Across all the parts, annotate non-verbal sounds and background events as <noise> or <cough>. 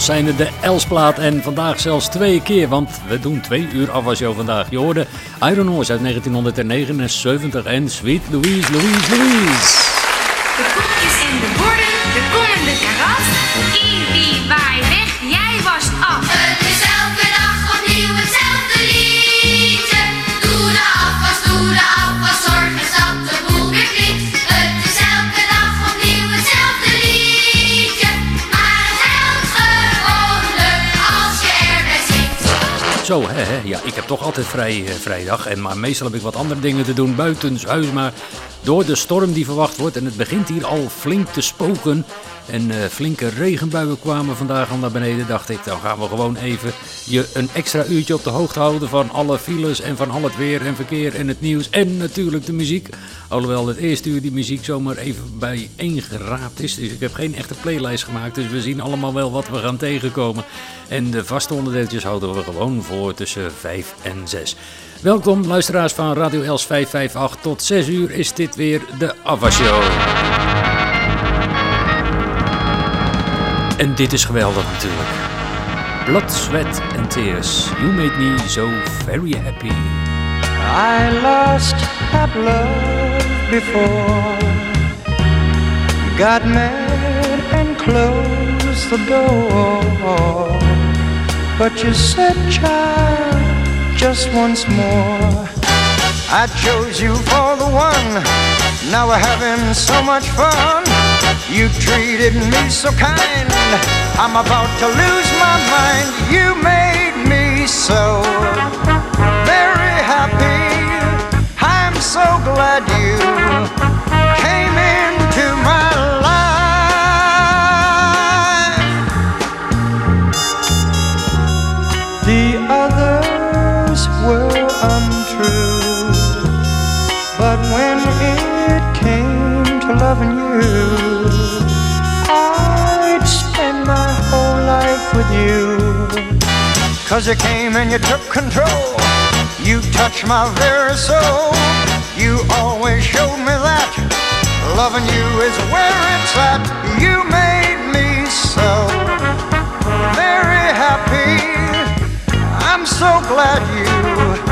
Zijn de Elsplaat en vandaag zelfs twee keer, want we doen twee uur afwasshow vandaag. Je hoorde Iron Horse uit 1979 en Sweet Louise, Louise, Louise. De koekjes en de borden, de komende karat, Ibi, waai weg, Zo, hè, hè. Ja, ik heb toch altijd vrij, eh, vrijdag. En, maar meestal heb ik wat andere dingen te doen buitenshuis. Maar door de storm die verwacht wordt, en het begint hier al flink te spoken. En uh, flinke regenbuien kwamen vandaag al naar beneden. Dacht ik, dan gaan we gewoon even je een extra uurtje op de hoogte houden van alle files en van al het weer en verkeer en het nieuws. En natuurlijk de muziek. Alhoewel het eerste uur die muziek zomaar even bijeen geraapt is. Dus ik heb geen echte playlist gemaakt. Dus we zien allemaal wel wat we gaan tegenkomen. En de vaste onderdeeltjes houden we gewoon tussen 5 en 6. Welkom luisteraars van Radio Els 558. Tot 6 uur is dit weer de Ava Show. En dit is geweldig natuurlijk. Blood, sweat and tears. You made me so very happy. I lost that love before. Got mad and closed the door. But you said, child, just once more. I chose you for the one. Now we're having so much fun. You treated me so kind. I'm about to lose my mind. You made me so very happy. I'm so glad. you you. Cause you came and you took control. You touched my very soul. You always showed me that loving you is where it's at. You made me so very happy. I'm so glad you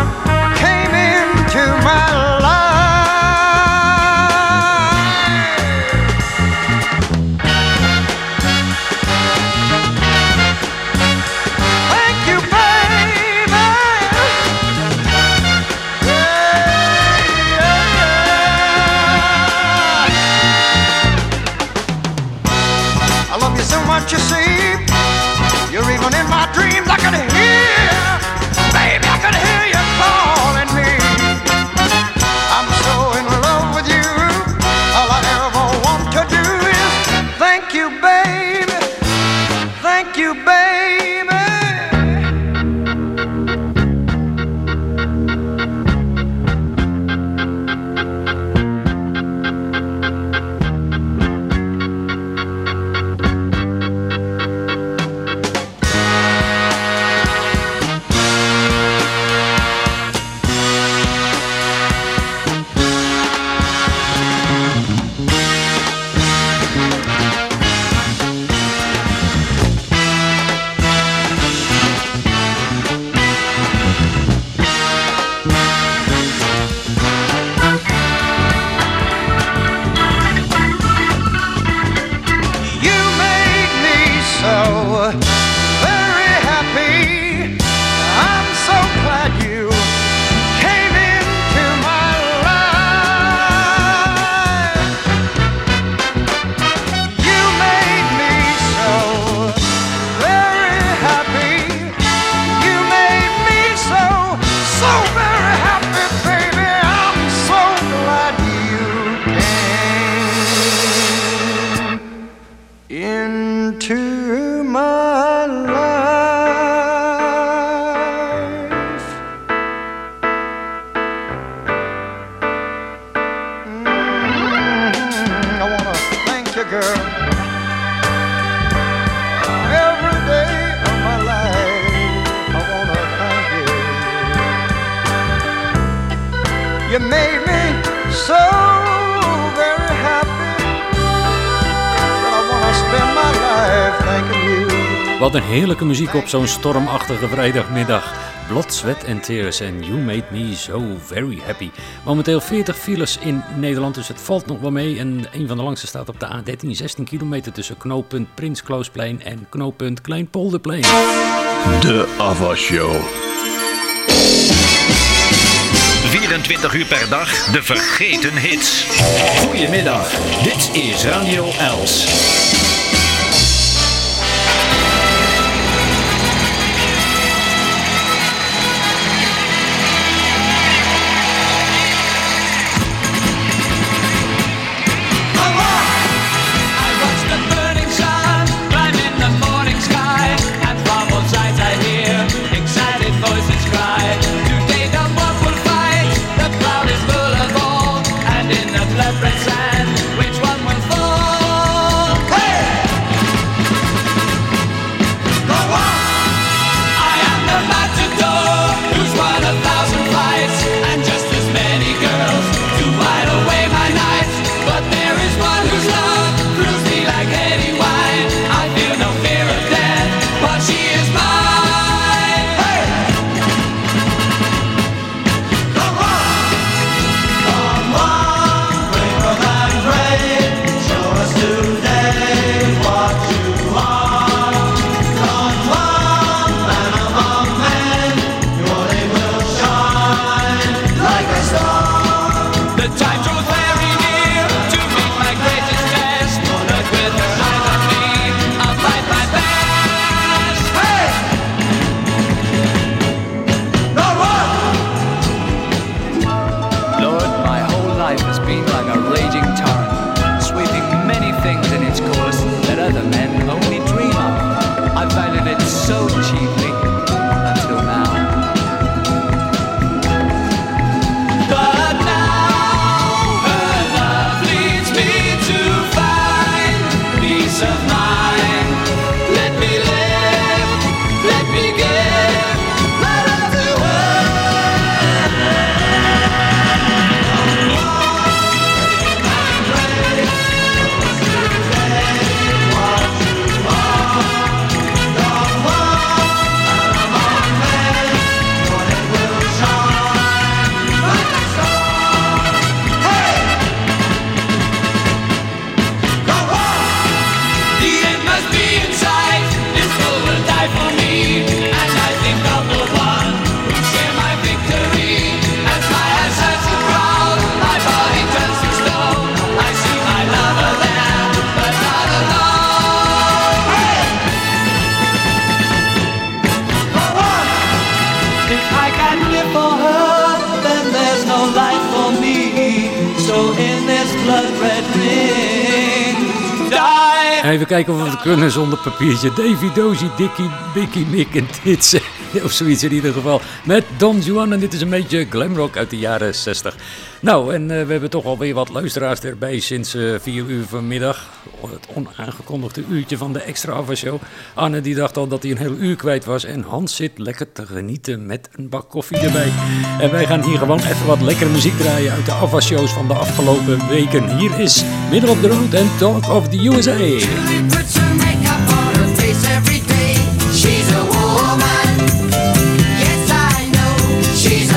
into Wat een heerlijke muziek op zo'n stormachtige vrijdagmiddag. Blood, Sweat and Tears en You Made Me So Very Happy. Momenteel 40 files in Nederland, dus het valt nog wel mee. En een van de langste staat op de A13, 16 kilometer tussen knooppunt Prins Kloosplein en knooppunt Kleinpolderplein. De Ava Show. 24 uur per dag de vergeten hits. Goedemiddag, dit is Radio Els. Kijken of we kunnen zonder papiertje. Davy Dozy, Dickie, Bicky, Mick en Tits. <laughs> Of zoiets in ieder geval. Met Don Juan. En dit is een beetje glamrock uit de jaren 60. Nou, en eh, we hebben toch alweer wat luisteraars erbij sinds eh 4 uur vanmiddag. Het onaangekondigde uurtje van de extra afwasshow. Anne die dacht al dat hij een heel uur kwijt was. En Hans zit lekker te genieten met een bak koffie erbij. En wij gaan hier gewoon even wat lekkere muziek draaien uit de afwasshows van de afgelopen weken. Hier is Middle of the Road en Talk of the USA. Every day. She's a woman. Yes, I know she's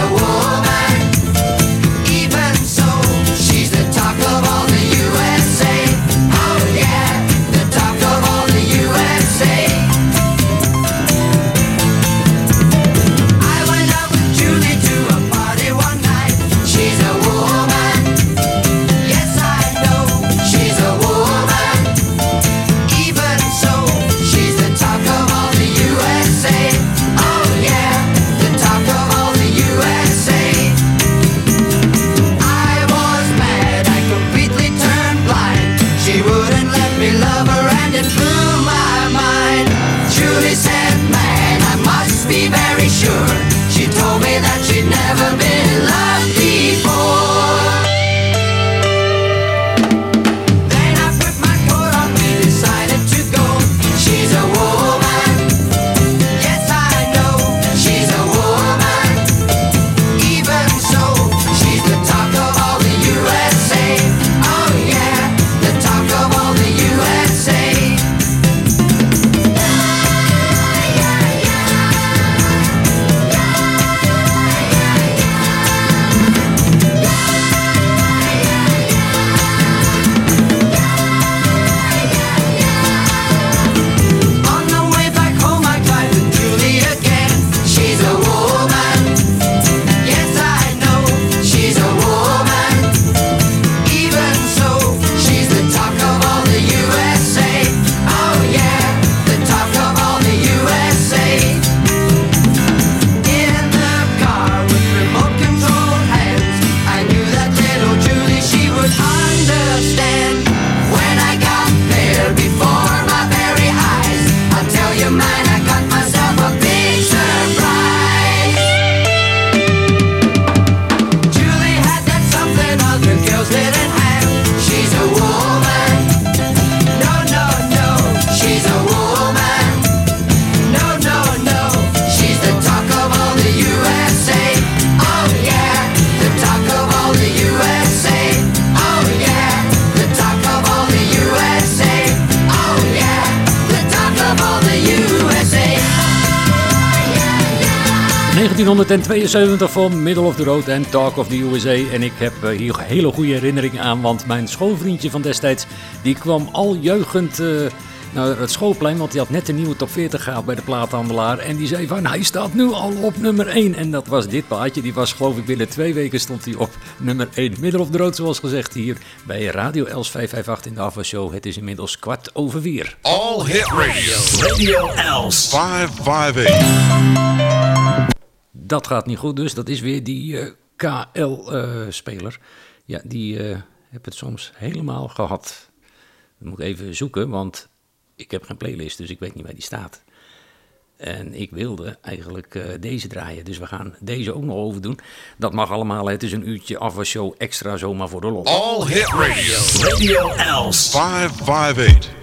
1972 van Middle of the Road en Talk of the USA. En ik heb eh, hier hele goede herinneringen aan, want mijn schoolvriendje van destijds... die kwam al jeugend eh, naar het schoolplein, want die had net een nieuwe top 40 gehaald bij de plaathandelaar. En die zei van, hij staat nu al op nummer 1. En dat was dit plaatje, die was geloof ik binnen twee weken stond hij op nummer 1. Middle of the Road, zoals gezegd, hier bij Radio Els 558 in de Ava Show. Het is inmiddels kwart over vier. All Hit Radio. Radio Els. 558. Dat gaat niet goed, dus dat is weer die eh, KL-speler. ja, die eh heb het soms helemaal gehad. Dan moet ik even zoeken, want ik heb geen playlist, dus ik weet niet waar die staat. En ik wilde eigenlijk eh, deze draaien, dus we gaan deze ook nog over doen. Dat mag allemaal, het is een uurtje afwasshow extra zomaar voor de lol. All Hit Radio. Radio Els. 558.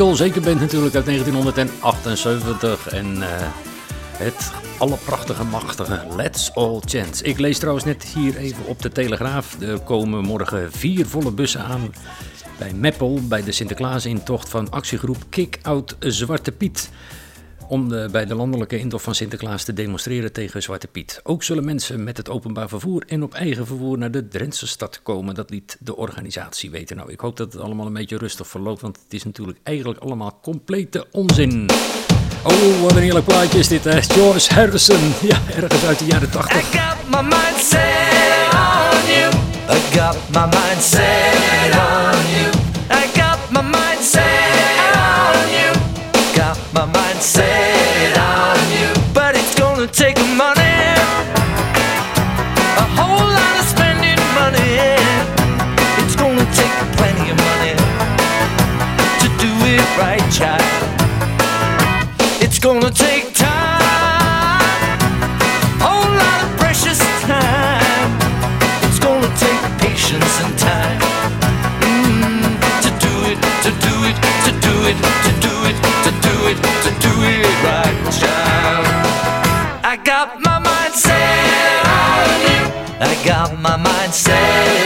Michael Zeker Band natuurlijk uit 1978. En eh, het allerprachtige, machtige Let's All Chance. Ik lees trouwens net hier even op de Telegraaf. Er komen morgen vier volle bussen aan bij Meppel bij de Sinterklaasintocht van actiegroep Kick Out Zwarte Piet. Om de, bij de landelijke intocht van Sinterklaas te demonstreren tegen Zwarte Piet. Ook zullen mensen met het openbaar vervoer en op eigen vervoer naar de Drentse stad komen. Dat liet de organisatie weten. Nou, ik hoop dat het allemaal een beetje rustig verloopt, want het is natuurlijk eigenlijk allemaal complete onzin. Oh, wat een heerlijk plaatje is dit, hè? George Harrison. Ja, ergens uit de jaren 80. I got my mind set on you. I got my mind set on you. I got my mind set on you. Got my mind on you. But it's gonna take money. A whole lot of spending money. It's gonna take plenty of money to do it right, child. It's gonna take got my mind set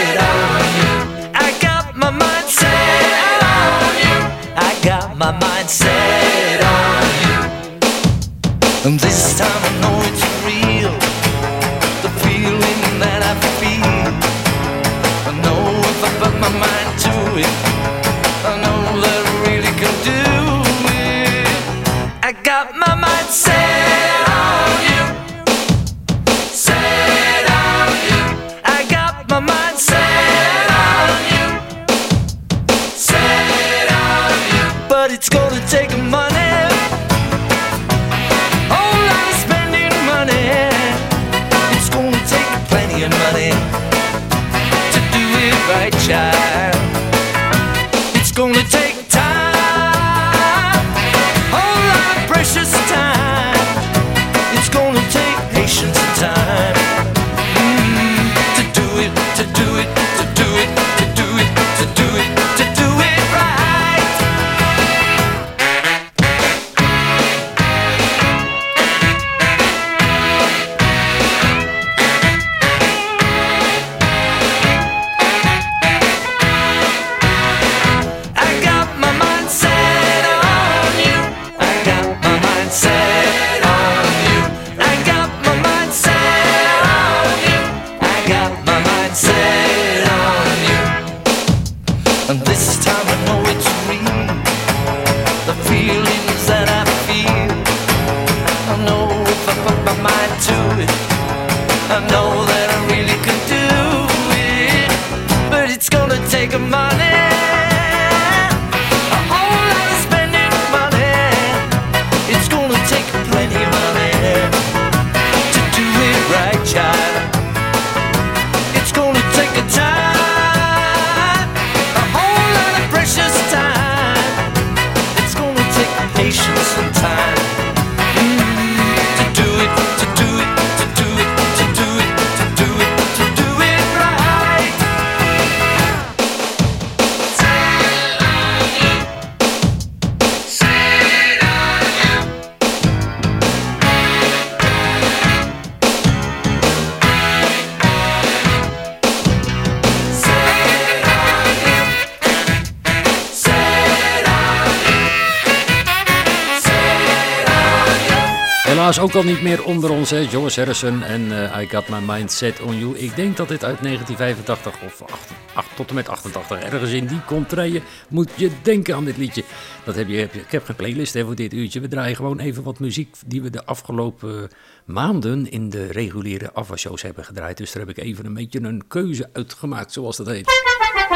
ook al niet meer onder ons, hè? George Harrison en eh, I Got My Mind Set On You. Ik denk dat dit uit 1985 of 8, 8 tot en met 88 ergens in die contraien moet je denken aan dit liedje. Dat heb je, heb je, ik heb geen playlist hè, voor dit uurtje. We draaien gewoon even wat muziek die we de afgelopen maanden in de reguliere afwasshows hebben gedraaid. Dus daar heb ik even een beetje een keuze uitgemaakt, zoals dat heet.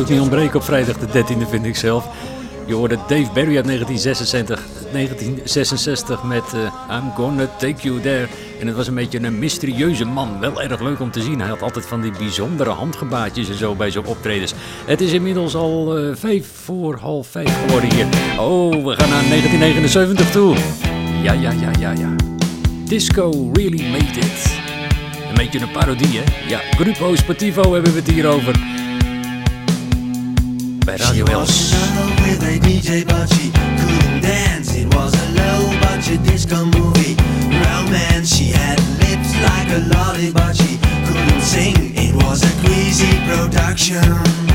Natuurlijk niet ontbreken op vrijdag de 13e, vind ik zelf. Je hoorde Dave Barry uit 1966, 1966 met eh, I'm Gonna Take You There. En het was een beetje een mysterieuze man. Wel erg leuk om te zien. Hij had altijd van die bijzondere handgebaatjes en zo bij zijn optredens. Het is inmiddels al eh, vijf voor half vijf geworden hier. Oh, we gaan naar 1979 toe. Ja, ja, ja, ja, ja. Disco Really Made It. Een beetje een parodie, hè? Ja, Grupo Sportivo hebben we het hier over. Bij Radio Els. love with a DJ, but she couldn't dance. It was a low budget disco movie. Romance, she had lips like a lolly, but she couldn't sing. It was a greasy production.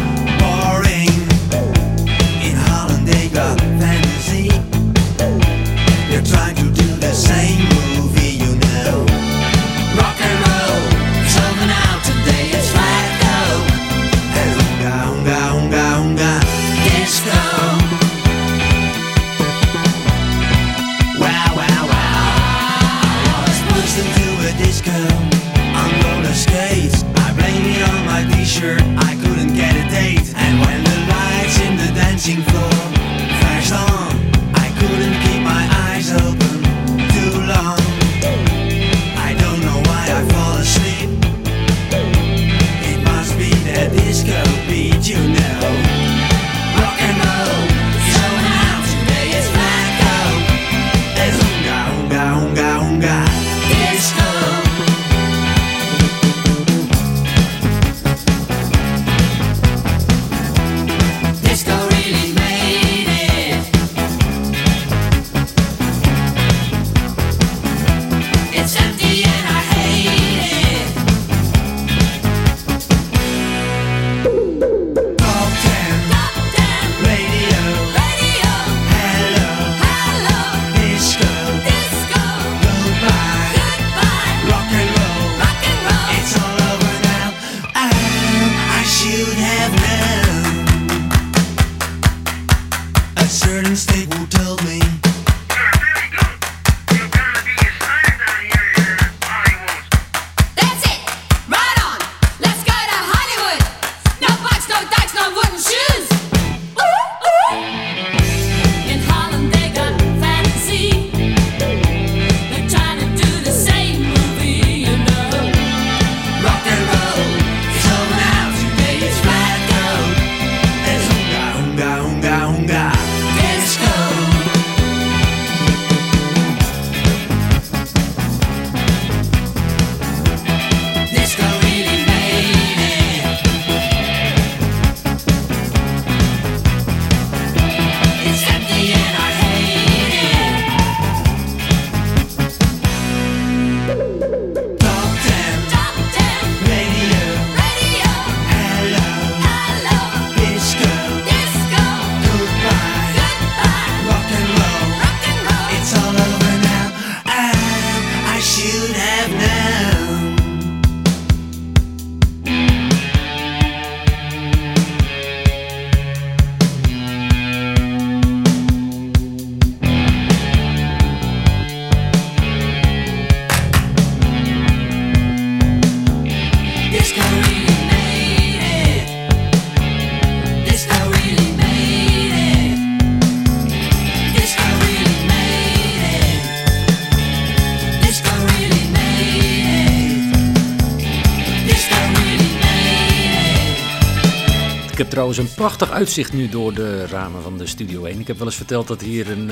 Trouwens een prachtig uitzicht nu door de ramen van de Studio 1. Ik heb wel eens verteld dat hier een,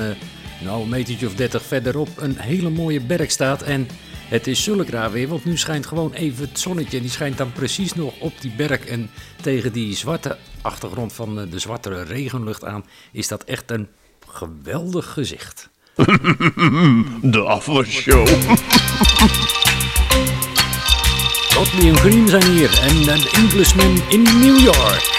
nou, een metertje of 30 verderop een hele mooie berg staat. En het is zulk raar weer, want nu schijnt gewoon even het zonnetje. En die schijnt dan precies nog op die berg. En tegen die zwarte achtergrond van eh, de zwarte regenlucht aan is dat echt een geweldig gezicht. <laughs> De afwasshow. Rodney en Green zijn hier en een Englishman in New York.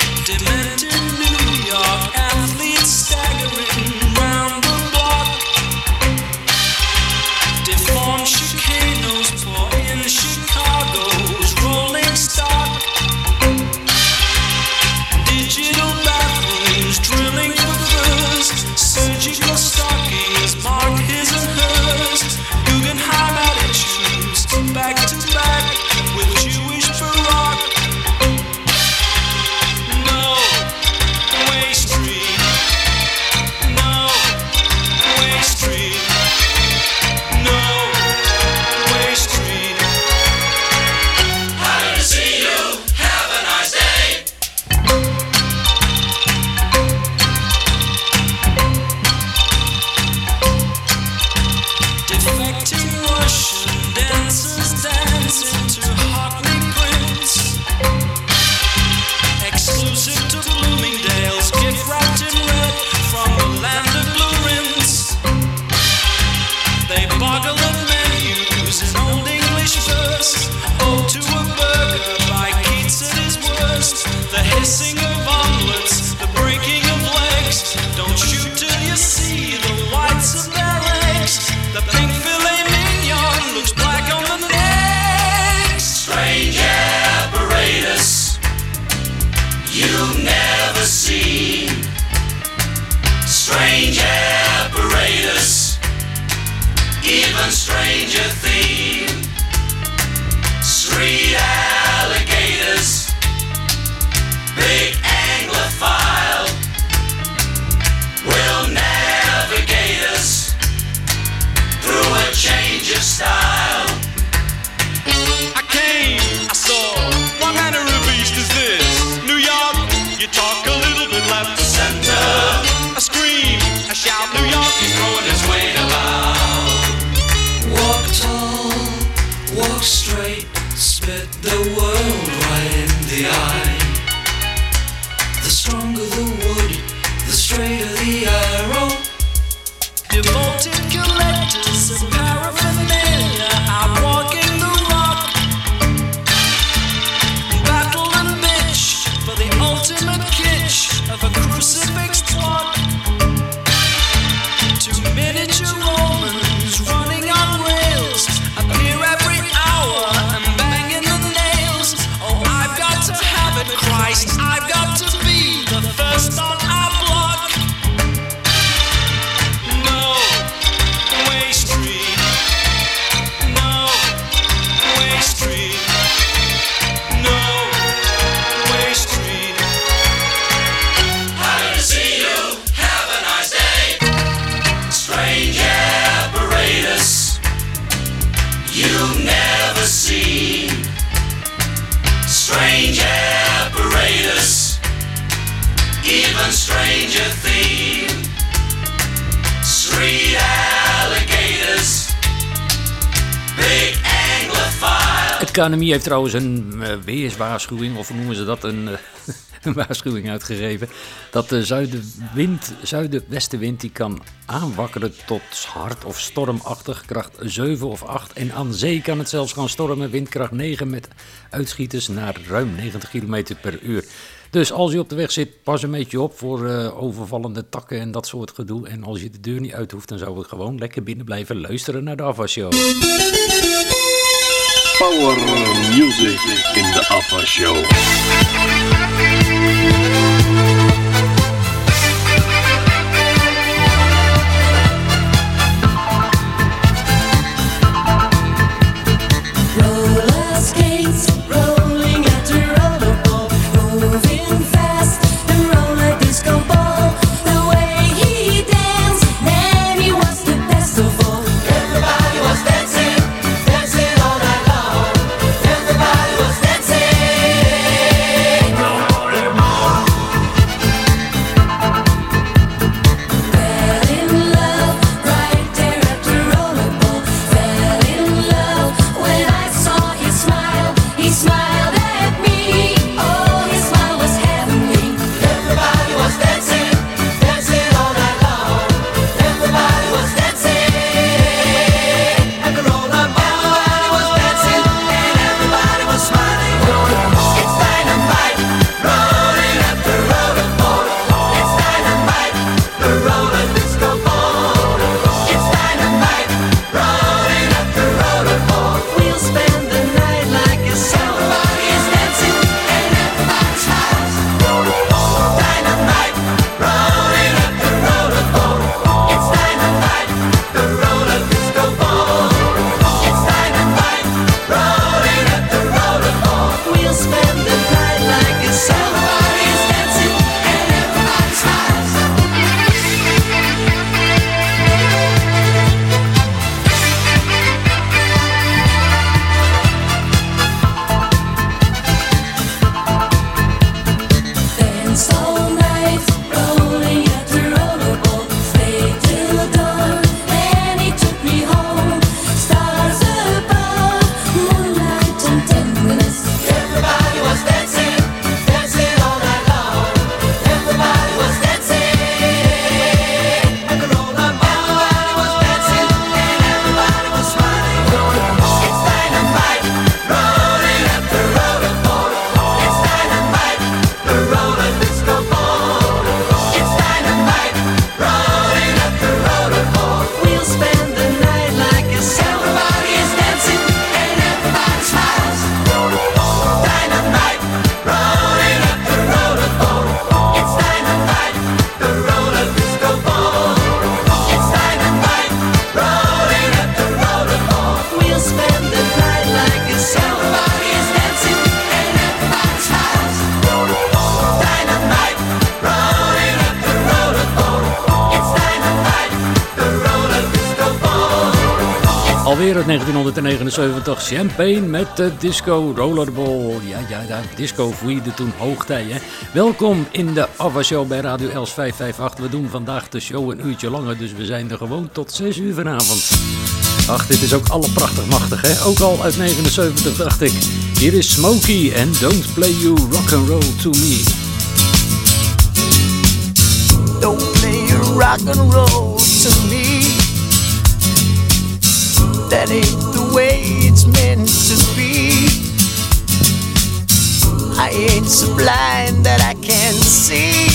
Heeft trouwens een eh, weerswaarschuwing, of noemen ze dat, een, eh, <laughs> een waarschuwing uitgegeven. Dat de zuidenwind, zuidwestenwind die kan aanwakkeren tot hard of stormachtig, kracht 7 of 8. En aan zee kan het zelfs gaan stormen, windkracht 9 met uitschieters naar ruim 90 km per uur. Dus als je op de weg zit, pas een beetje op voor eh, overvallende takken en dat soort gedoe. En als je de deur niet uit hoeft, dan zou ik gewoon lekker binnen blijven luisteren naar de afwasshow. Power music in the Alpha Show. 1979, Champagne met de disco rollerball. Ja, ja, ja, disco vierde toen hoogtij, hè. Welkom in de Ava Show bij Radio Els 558. We doen vandaag de show een uurtje langer, dus we zijn er gewoon tot 6 uur vanavond. Ach, dit is ook alle prachtig machtig, hè. Ook al uit 79, dacht ik. Hier is Smokey en Don't Play You Rock and Roll To Me. Don't play your rock and roll to me. The way it's meant to be. I ain't so blind that I can't see.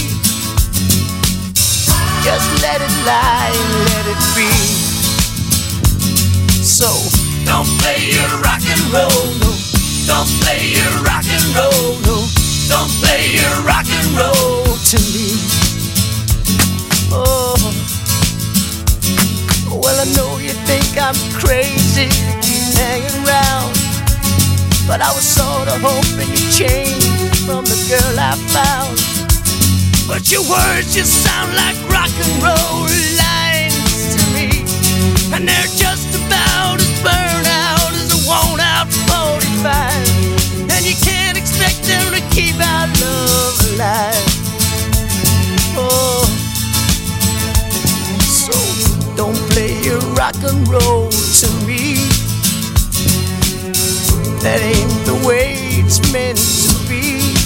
Just let it lie let it be. So don't play your rock and roll, no. Don't play your rock and roll, no. Don't play your rock and roll to me. Oh, well, I know you think I'm crazy hanging around. But I was sorta hoping you'd change from the girl I found. But your words just sound like rock and roll lines to me. And they're just about as burned out as a worn out 45. And you can't expect them to keep our love alive. Oh. So don't play your rock and roll That ain't the way it's meant to be.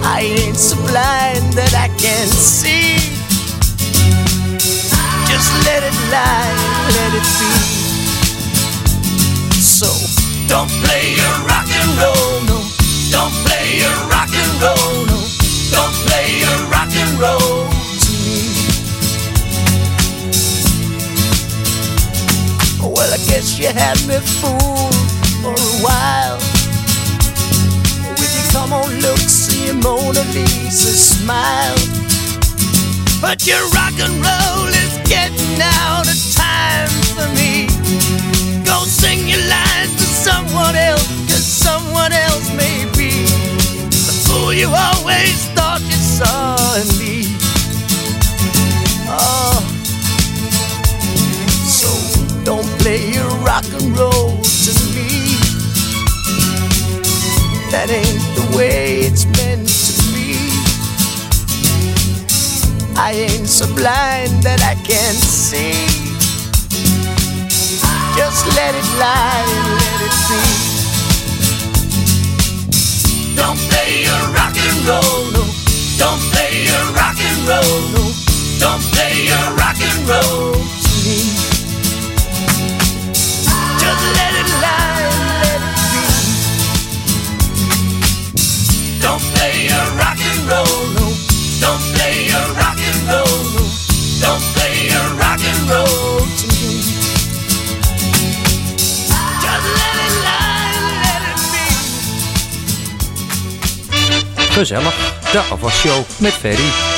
I ain't so blind that I can't see. Just let it lie, let it be. So don't play your rock and roll, no. Don't play your rock and roll, no. Don't play your you had me fooled for a while with your come on looks and your Mona Lisa smile. But your rock and roll is getting out of time for me. Go sing your lines to someone else, cause someone else may be the fool you always thought you saw in me. Oh, play your rock and roll to me. That ain't the way it's meant to be. I ain't so blind that I can't see. Just let it lie let it be. Don't play your rock and roll, no. Don't play your rock and roll, no. Don't play your rock and roll to me. Gezellig, de afwasshow met Ferry.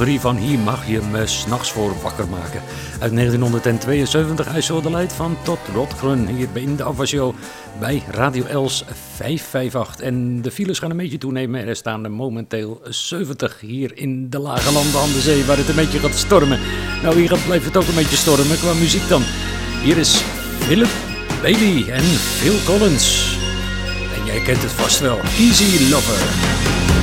Van hier mag je me s'nachts voor wakker maken. Uit 1972, I Saw the Light van Todd Rotgren hier in de Ava Show bij Radio Els 558. En de files gaan een beetje toenemen. Er staan er momenteel 70 hier in de lage landen aan de zee waar het een beetje gaat stormen. Nou, hier blijft het ook een beetje stormen qua muziek dan. Hier is Philip Bailey en Phil Collins. En jij kent het vast wel. Easy Lover.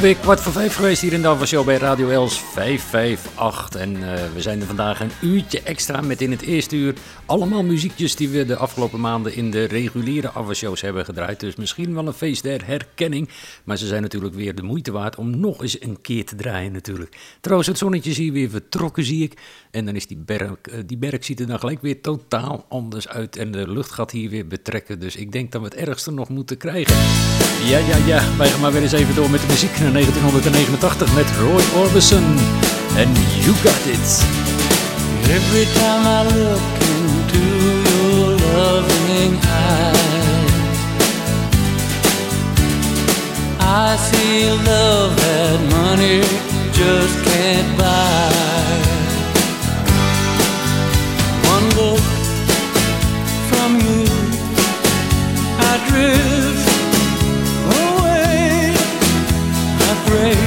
Alweer kwart voor vijf geweest hier in de Avashow bij Radio Els 558. En eh, we zijn er vandaag een uurtje extra met in het eerste uur allemaal muziekjes die we de afgelopen maanden in de reguliere Avashows hebben gedraaid. Dus misschien wel een feest der herkenning. Maar ze zijn natuurlijk weer de moeite waard om nog eens een keer te draaien natuurlijk. Trouwens, het zonnetje is hier weer vertrokken zie ik. En dan is die berg, eh, die berg ziet er dan gelijk weer totaal anders uit. En de lucht gaat hier weer betrekken. Dus ik denk dat we het ergste nog moeten krijgen. Ja, ja, ja. Wij gaan maar weer eens even door met de muziek naar 1989 met Roy Orbison. En You Got It. Every time I look into your loving eyes, I see love that money just can't buy. Look from you, I drift away. I pray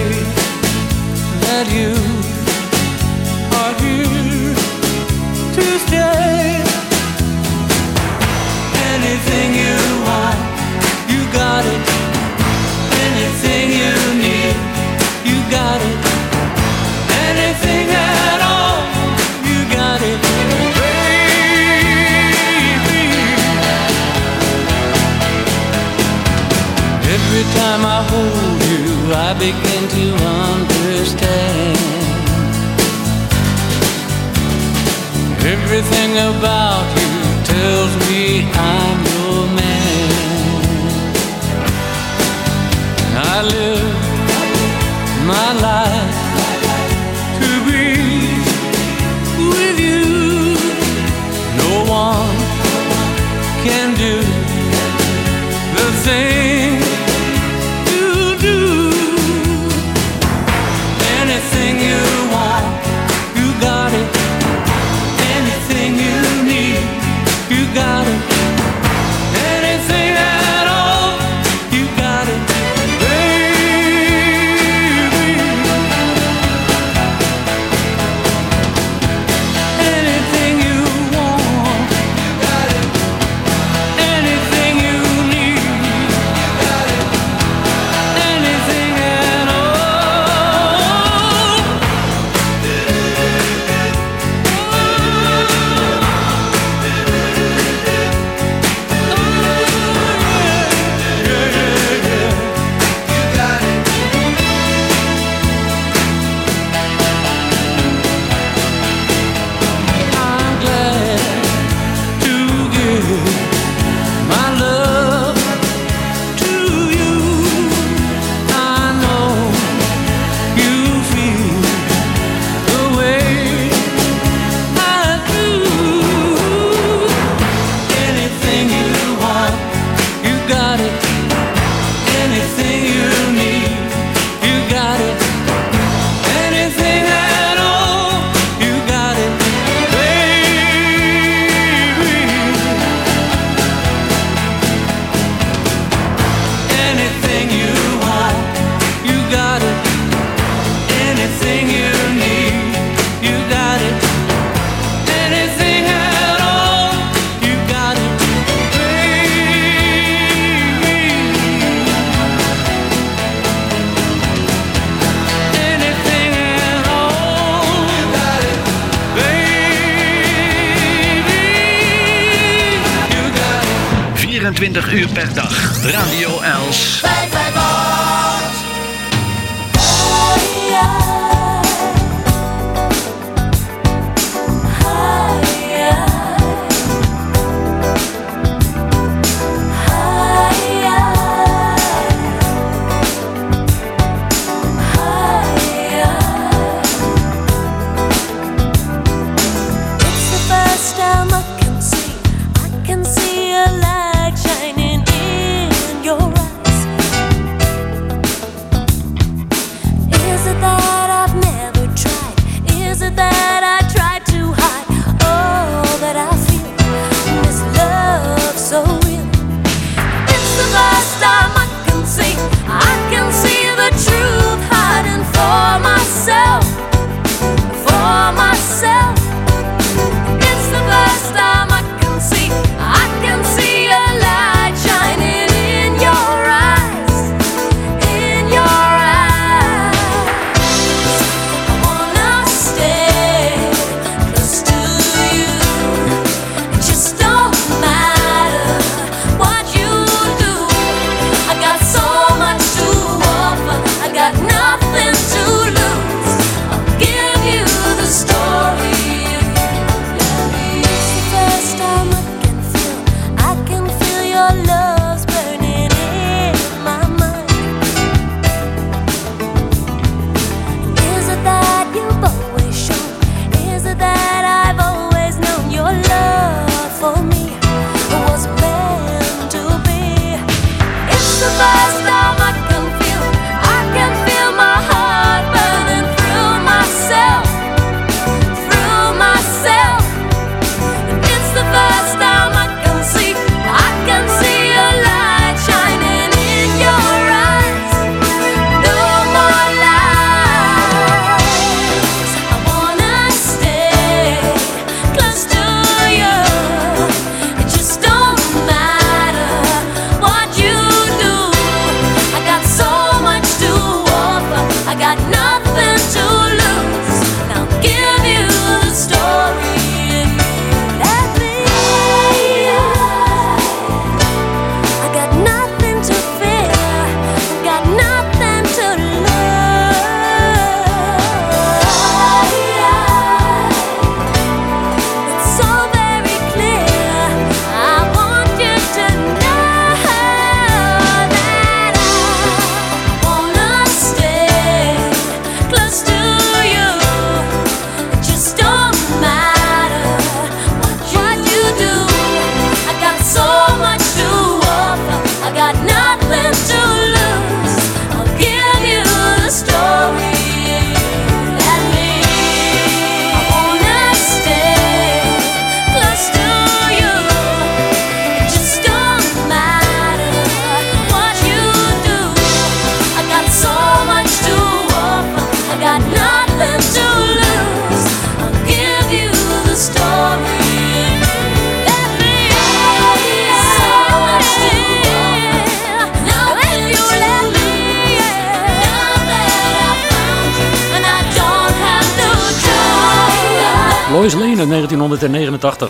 I begin to understand. Everything about you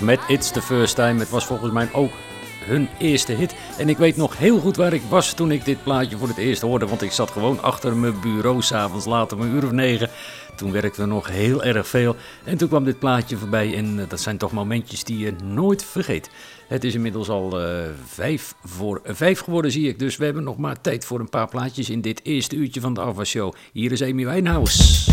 met It's the First Time. Het was volgens mij ook hun eerste hit. En ik weet nog heel goed waar ik was toen ik dit plaatje voor het eerst hoorde. Want ik zat gewoon achter mijn bureau s'avonds later, om een uur of negen. Toen werkte we nog heel erg veel. En toen kwam dit plaatje voorbij. En eh, dat zijn toch momentjes die je nooit vergeet. Het is inmiddels al eh, vijf voor vijf geworden, zie ik. Dus we hebben nog maar tijd voor een paar plaatjes in dit eerste uurtje van de Ava Show. Hier is Amy Winehouse.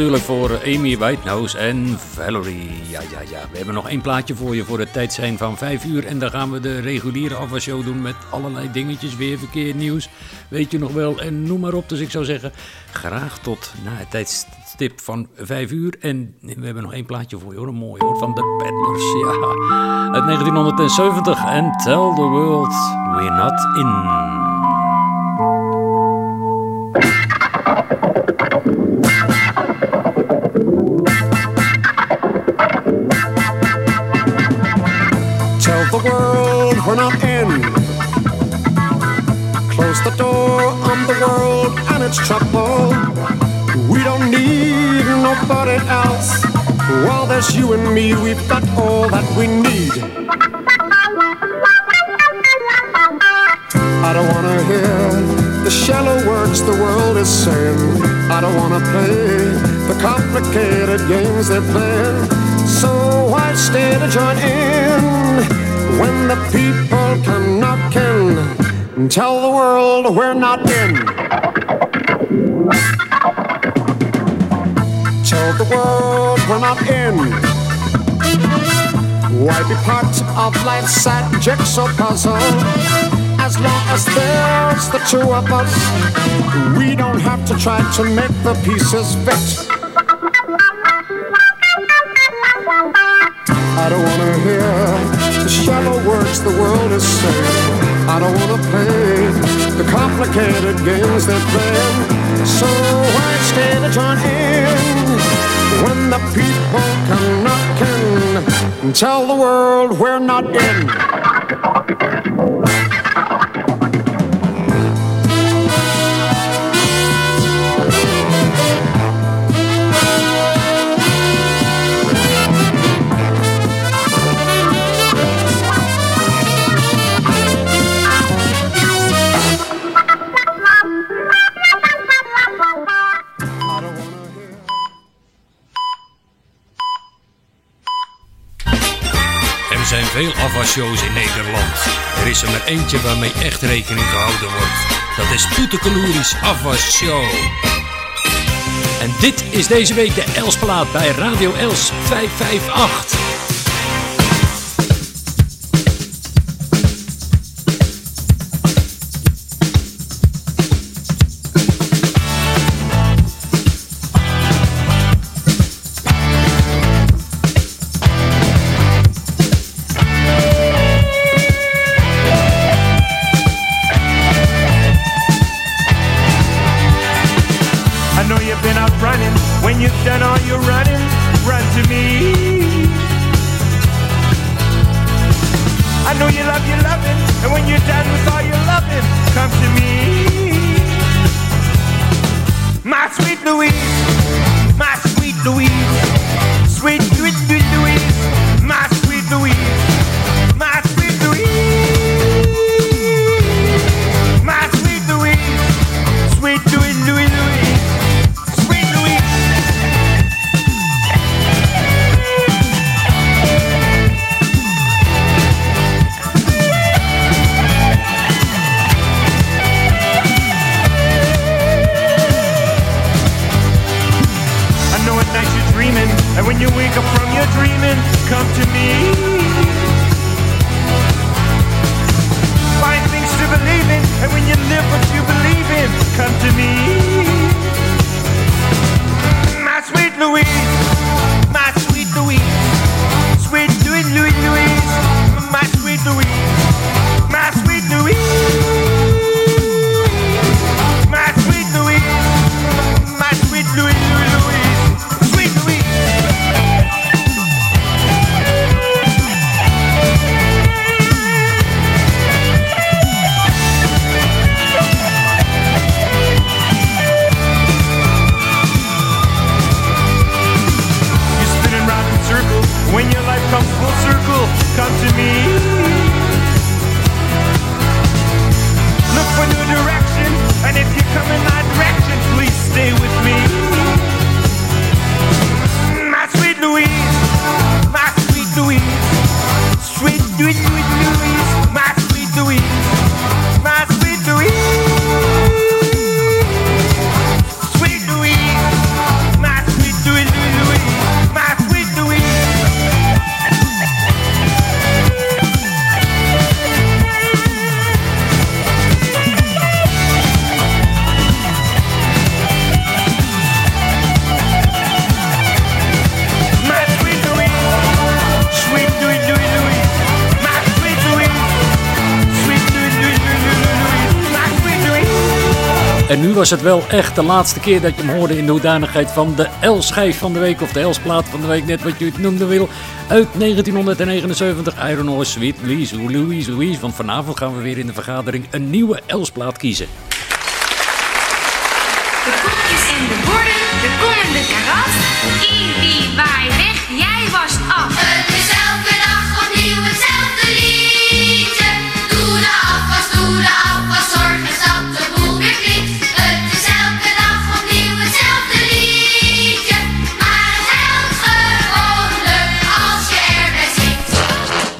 Natuurlijk voor Amy Whitehouse en Valerie. Ja, ja, ja. We hebben nog één plaatje voor je voor het tijd zijn van 5 uur. En dan gaan we de reguliere afwasshow doen met allerlei dingetjes. Weer verkeerd nieuws. Weet je nog wel. En noem maar op. Dus ik zou zeggen, graag tot na het tijdstip van 5 uur. En we hebben nog één plaatje voor je hoor. Een mooi hoor. Van de Peddlers. Ja. Uit 1970. En Tell the World We're Not In. The door on the world and its trouble. We don't need nobody else. While there's you and me, we've got all that we need. I don't wanna hear the shallow words the world is saying. I don't wanna play the complicated games they're playing. So I stay to join in when the people come knocking and tell the world we're not in. Tell the world we're not in. Why be part of life's sad jigsaw puzzle? As long as there's the two of us, we don't have to try to make the pieces fit. I don't wanna hear the shallow words the world is saying. I don't wanna play the complicated games they're playing. So why stay to join in when the people come knocking and tell the world we're not in? Afwasshows in Nederland. Er is er maar eentje waarmee echt rekening gehouden wordt. Dat is Toetekeloeris Afwasshow. En dit is deze week de Elsplaat bij Radio Els 558. Was het wel echt de laatste keer dat je hem hoorde in de hoedanigheid van de L-schijf van de week. Of de L-plaat van de week, net wat je het noemde wil. Uit 1979, Iron Horse, Sweet Louise, Louise, Louise. Want vanavond gaan we weer in de vergadering een nieuwe Els-plaat kiezen. De koekjes en de borden, de kom en de karas. Ibi, waai weg, jij was af.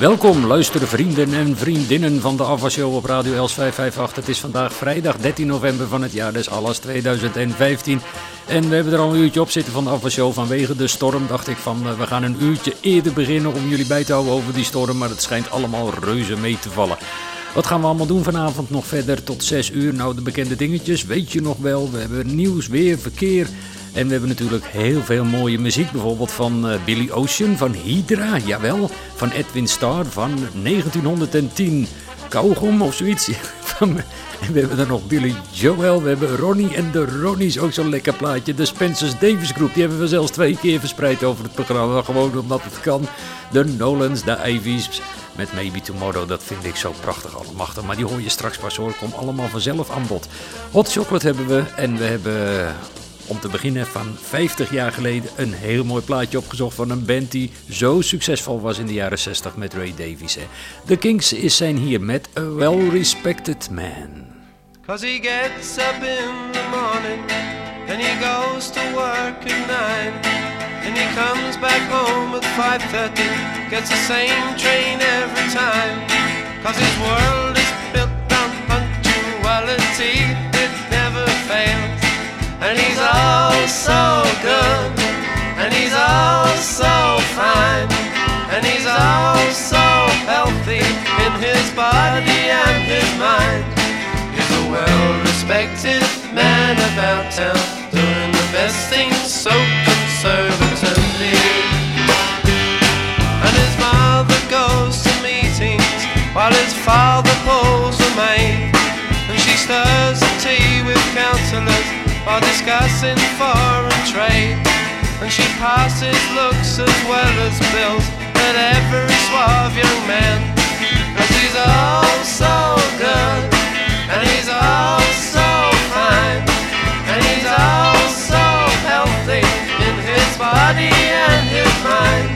Welkom, luisteren vrienden en vriendinnen van de Afwasshow op Radio Els 558. Het is vandaag vrijdag 13 november van het jaar des Alles 2015. En we hebben er al een uurtje op zitten van de Afwasshow. Vanwege de storm dacht ik van eh, we gaan een uurtje eerder beginnen om jullie bij te houden over die storm. Maar het schijnt allemaal reuze mee te vallen. Wat gaan we allemaal doen vanavond nog verder tot 6 uur? Nou, de bekende dingetjes, weet je nog wel. We hebben nieuws, weer, verkeer. En we hebben natuurlijk heel veel mooie muziek. Bijvoorbeeld van eh, Billy Ocean, van Hydra, jawel. Van Edwin Starr van 1910. Kauwgom of zoiets. <laughs> En we hebben dan nog Billy Joel, we hebben Ronnie en de Ronnies, ook zo'n lekker plaatje. De Spencers Davis Groep, die hebben we zelfs twee keer verspreid over het programma. Gewoon omdat het kan. De Nolans, de Ivies, met Maybe Tomorrow, dat vind ik zo prachtig allemachtig. Maar die hoor je straks pas hoor, kom allemaal vanzelf aan bod. Hot Chocolate hebben we en we hebben om te beginnen van 50 jaar geleden een heel mooi plaatje opgezocht van een band die zo succesvol was in de jaren 60 met Ray Davies. hè. The Kings is zijn hier met A Well-Respected Man. Cause he gets up in the morning and he goes to work at nine. And he comes back home at 5.30, gets the same train every time. Cause his world is built on punctuality, it never fails. And he's all so good, and he's all so fine, and he's all so healthy in his body and his mind. He's a well-respected man about town, doing the best things so conservatively. And his mother goes to meetings while his father pulls the maid. And she stirs the tea with counsellors while discussing foreign trade. And she passes looks as well as bills at every suave young man. Cause he's all so good, and he's all so fine, and he's all so healthy in his body and his mind.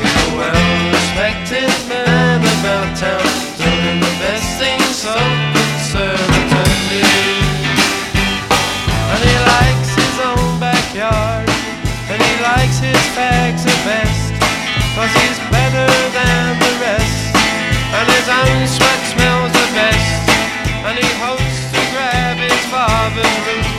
He's a well-respected man about town, doing the best things so conservatively. His fags are best, cause he's better than the rest. And his own sweat smells the best, and he hopes to grab his father's root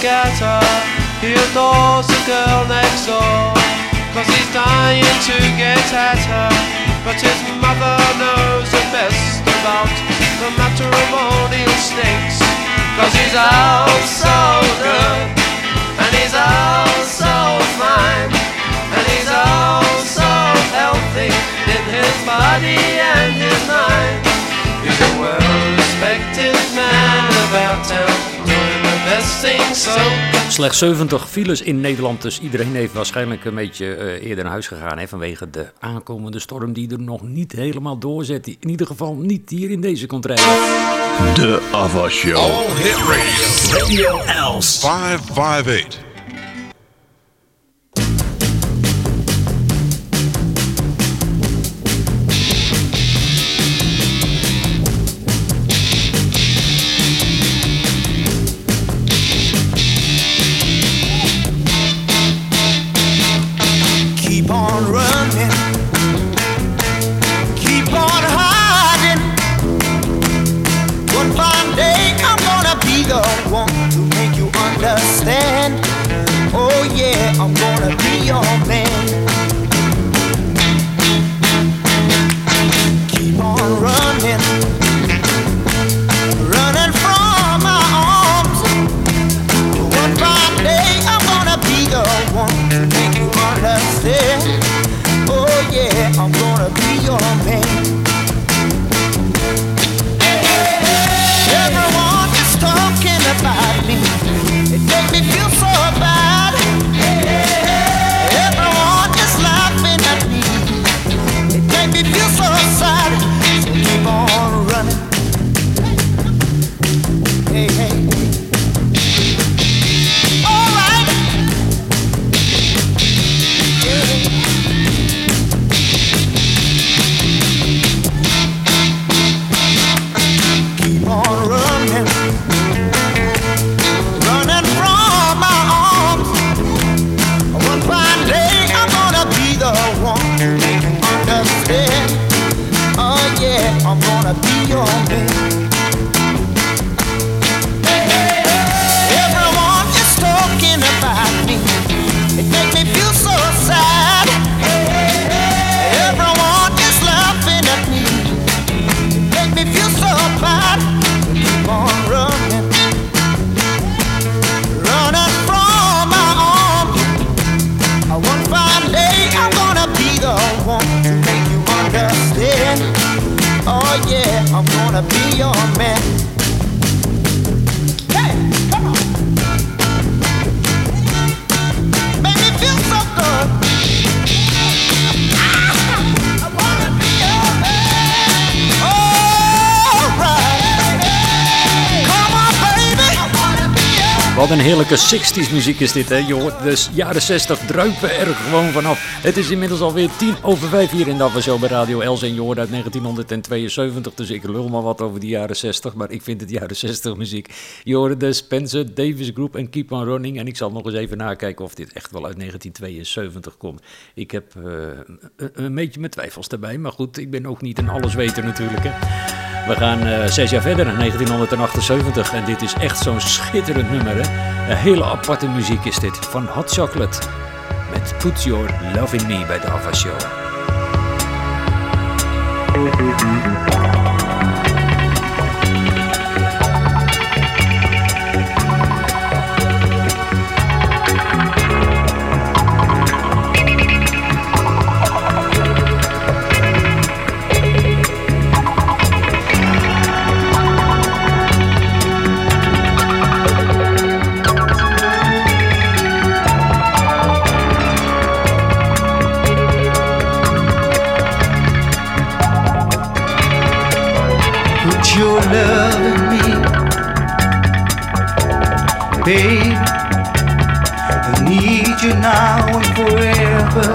He adores the girl next door, cause he's dying to get at her. But his mother knows the best about the matrimonial snakes, cause he's all so good, and he's all so fine, and he's all so healthy in his body and his mind. He's a well-respected man about town, Slechts 70 files in Nederland, dus iedereen heeft waarschijnlijk een beetje eh, eerder naar huis gegaan. Hè, vanwege de aankomende storm die er nog niet helemaal doorzet. Die In ieder geval niet hier in deze rijden. De Ava Show. All Hit Radio. Radio Els. 558. Heerlijke 60s muziek is dit, hè? Je hoort de jaren 60 druipen er gewoon vanaf. Het is inmiddels alweer tien over vijf hier in de bij Radio Els. En je hoort uit 1972, dus ik lul maar wat over die jaren 60. Maar ik vind het jaren 60 muziek. Je hoorde de Spencer Davis Group en Keep On Running. En ik zal nog eens even nakijken of dit echt wel uit 1972 komt. Ik heb eh, een, een beetje mijn twijfels daarbij. Maar goed, ik ben ook niet een allesweter natuurlijk, hè? We gaan eh, zes jaar verder, 1978. En dit is echt zo'n schitterend nummer. Hè? Een hele aparte muziek is dit. Van Hot Chocolate. Met Put Your Love in Me bij de Ava Show. Now and forever.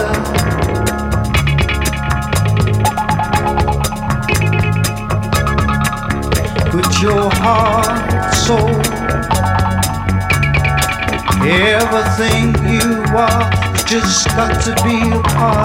Put your heart, soul, everything you are, just got to be a part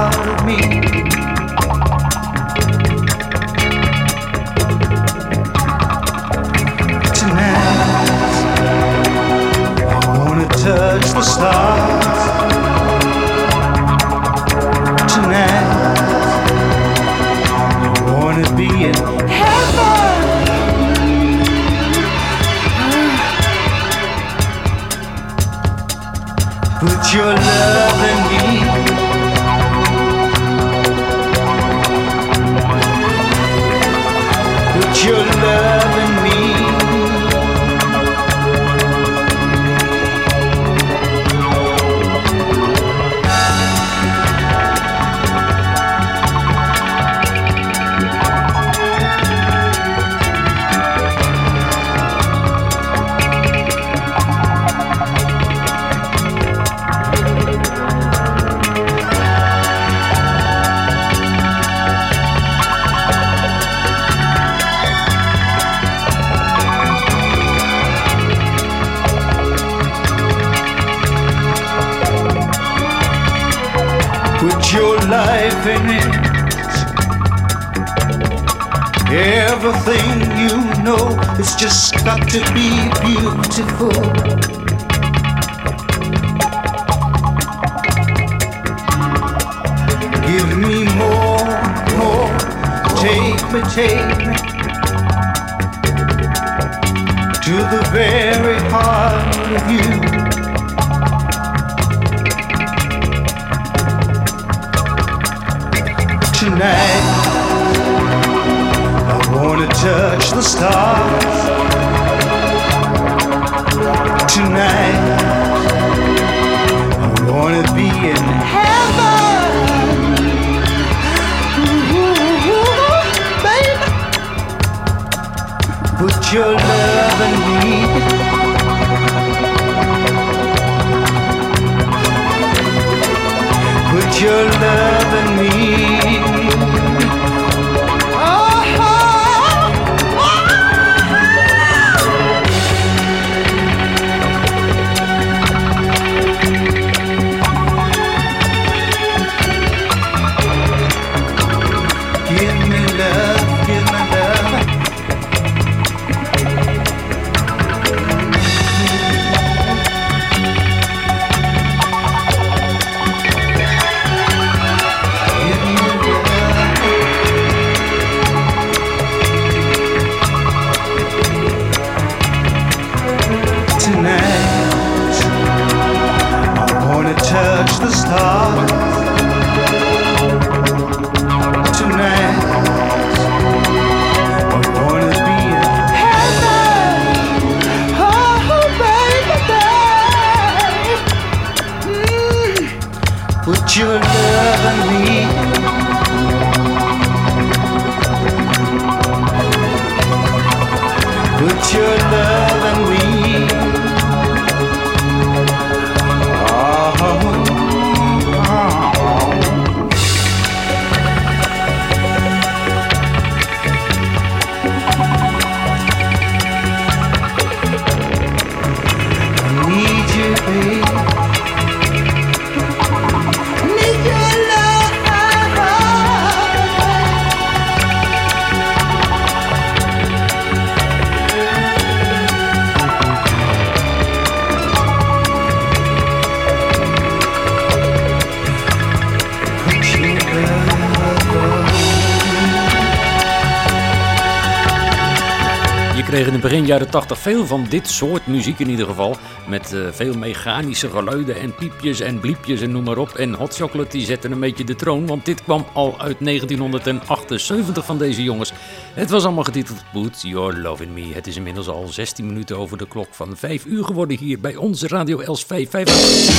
in het begin jaren 80 veel van dit soort muziek in ieder geval. Met eh, veel mechanische geluiden en piepjes en bliepjes en noem maar op. En Hot Chocolate die zette een beetje de troon, want dit kwam al uit 1978 van deze jongens. Het was allemaal getiteld Put Your Love In Me. Het is inmiddels al 16 minuten over de klok van 5 uur geworden hier bij onze Radio Els 558.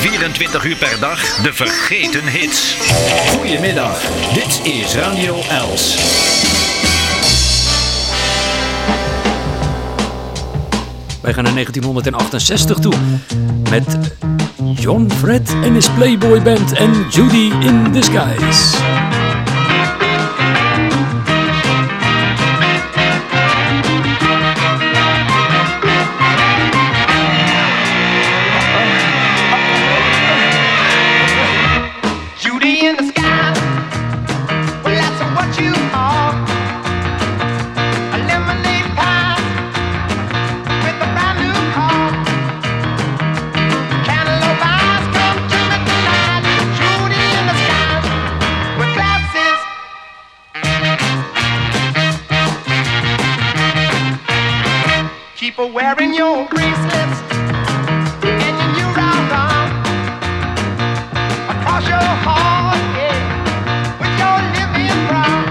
24 uur per dag de vergeten hits. Goedemiddag, dit is Radio Els. Wij gaan naar 1968 toe met John Fred en his Playboy Band en Judy in Disguise. Her wearing your bracelets and your new round arm across your heart, yeah, with your living brown.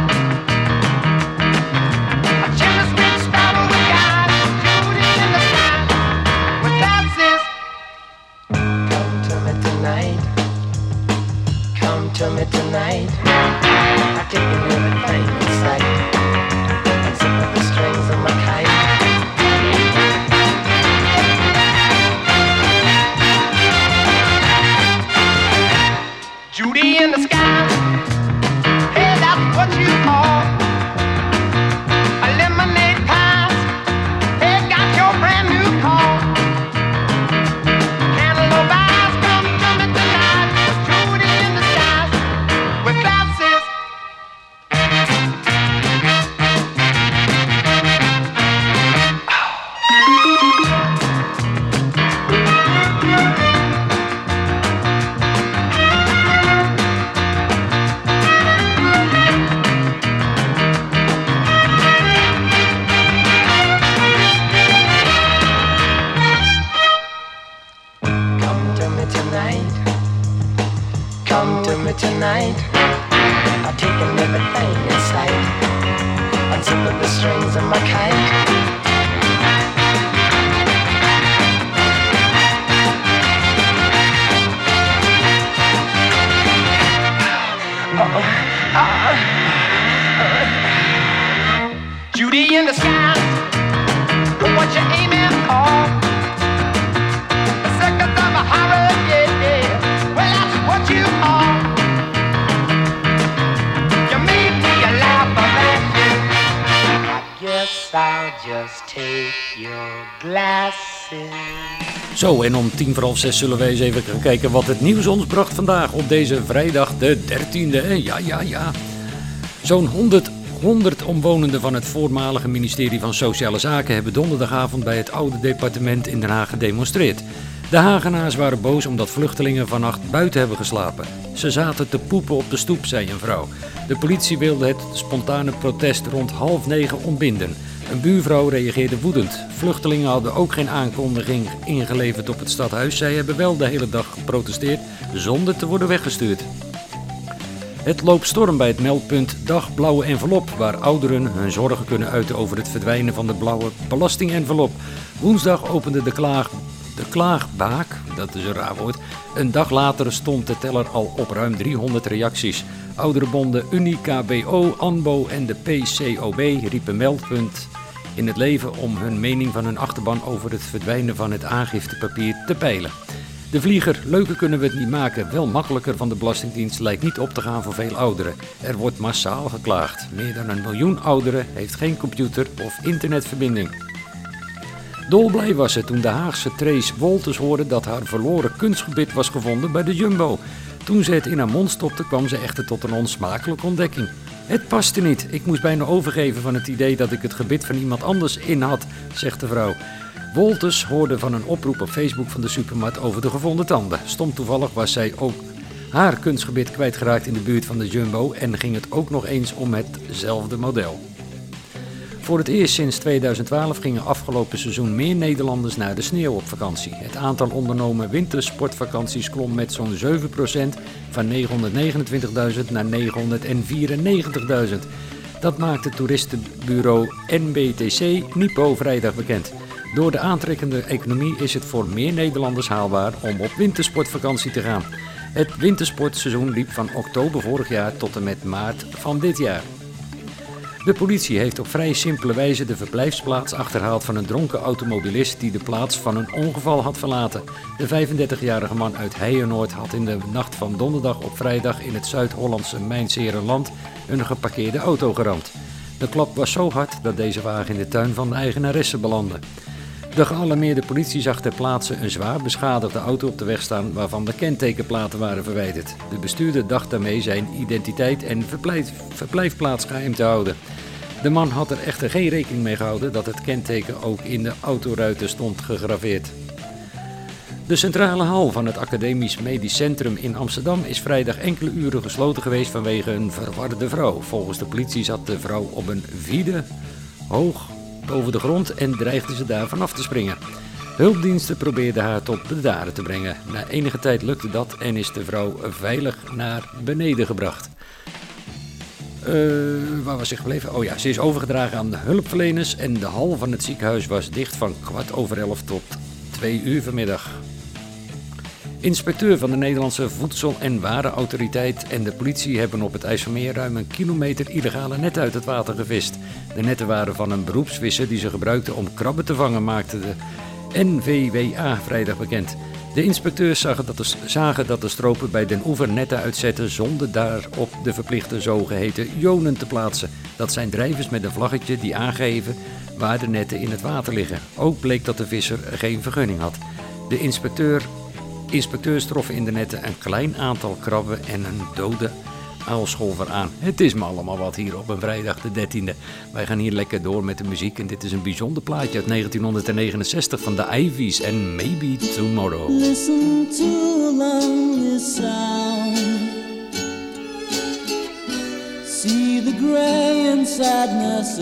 A sweet sparrow with guys, Judy in the sky, with glasses. Come to me tonight, come to me tonight. I take half zes zullen we eens even gaan kijken wat het nieuws ons bracht vandaag op deze vrijdag de 13e. Ja, ja, ja. Zo'n 100, 100 omwonenden van het voormalige ministerie van Sociale Zaken hebben donderdagavond bij het oude departement in Den Haag gedemonstreerd. De Hagenaars waren boos omdat vluchtelingen vannacht buiten hebben geslapen. Ze zaten te poepen op de stoep, zei een vrouw. De politie wilde het spontane protest rond half negen ontbinden. Een buurvrouw reageerde woedend. Vluchtelingen hadden ook geen aankondiging ingeleverd op het stadhuis. Zij hebben wel de hele dag geprotesteerd zonder te worden weggestuurd. Het loopt storm bij het meldpunt Dag Blauwe Envelop, waar ouderen hun zorgen kunnen uiten over het verdwijnen van de blauwe belastingenvelop. Woensdag opende de, klaag, de klaagbaak, dat is een raar woord. Een dag later stond de teller al op ruim 300 reacties. Ouderenbonden Unie, KBO, ANBO en de PCOB riepen meldpunt in het leven om hun mening van hun achterban over het verdwijnen van het aangiftepapier te peilen. De vlieger, leuker kunnen we het niet maken, wel makkelijker van de Belastingdienst lijkt niet op te gaan voor veel ouderen. Er wordt massaal geklaagd. Meer dan een miljoen ouderen heeft geen computer of internetverbinding. Dolblij was ze toen de Haagse Trace Wolters hoorde dat haar verloren kunstgebit was gevonden bij de Jumbo. Toen ze het in haar mond stopte, kwam ze echter tot een onsmakelijke ontdekking. Het paste niet. Ik moest bijna overgeven van het idee dat ik het gebit van iemand anders in had, zegt de vrouw. Wolters hoorde van een oproep op Facebook van de supermarkt over de gevonden tanden. Stom toevallig was zij ook haar kunstgebit kwijtgeraakt in de buurt van de Jumbo en ging het ook nog eens om hetzelfde model. Voor het eerst sinds 2012 gingen afgelopen seizoen meer Nederlanders naar de sneeuw op vakantie. Het aantal ondernomen wintersportvakanties klom met zo'n 7% van 929.000 naar 994.000. Dat maakt het toeristenbureau NBTC Nipo vrijdag bekend. Door de aantrekkende economie is het voor meer Nederlanders haalbaar om op wintersportvakantie te gaan. Het wintersportseizoen liep van oktober vorig jaar tot en met maart van dit jaar. De politie heeft op vrij simpele wijze de verblijfsplaats achterhaald van een dronken automobilist die de plaats van een ongeval had verlaten. De 35-jarige man uit Heijenoord had in de nacht van donderdag op vrijdag in het Zuid-Hollandse Mijnserenland een geparkeerde auto geramd. De klap was zo hard dat deze wagen in de tuin van de eigenaresse belandde. De gealarmeerde politie zag ter plaatse een zwaar beschadigde auto op de weg staan waarvan de kentekenplaten waren verwijderd. De bestuurder dacht daarmee zijn identiteit en verblijf, verblijfplaats geheim te houden. De man had er echter geen rekening mee gehouden dat het kenteken ook in de autoruiten stond gegraveerd. De centrale hal van het Academisch Medisch Centrum in Amsterdam is vrijdag enkele uren gesloten geweest vanwege een verwarde vrouw. Volgens de politie zat de vrouw op een vierde hoog boven de grond en dreigde ze daar vanaf te springen. Hulpdiensten probeerden haar tot bedaren te brengen. Na enige tijd lukte dat en is de vrouw veilig naar beneden gebracht. Eh, waar was ze gebleven? Oh ja, ze is overgedragen aan de hulpverleners en de hal van het ziekenhuis was dicht van kwart over elf tot twee uur vanmiddag. Inspecteur van de Nederlandse Voedsel- en Warenautoriteit en de politie hebben op het IJsselmeer ruim een kilometer illegale net uit het water gevist. De netten waren van een beroepsvisser die ze gebruikte om krabben te vangen, maakte de NVWA vrijdag bekend. De inspecteurs zagen dat de, zagen dat de stropen bij Den Oever netten uitzetten zonder daarop de verplichte zogeheten jonen te plaatsen. Dat zijn drijvers met een vlaggetje die aangeven waar de netten in het water liggen. Ook bleek dat de visser geen vergunning had. De inspecteur Inspecteurs troffen in de netten een klein aantal krabben en een dode aalscholver aan. Het is me allemaal wat hier op een vrijdag de 13e. Wij gaan hier lekker door met de muziek en dit is een bijzonder plaatje uit 1969 van de Ivies en Maybe Tomorrow. Listen to sound. See the gray and sadness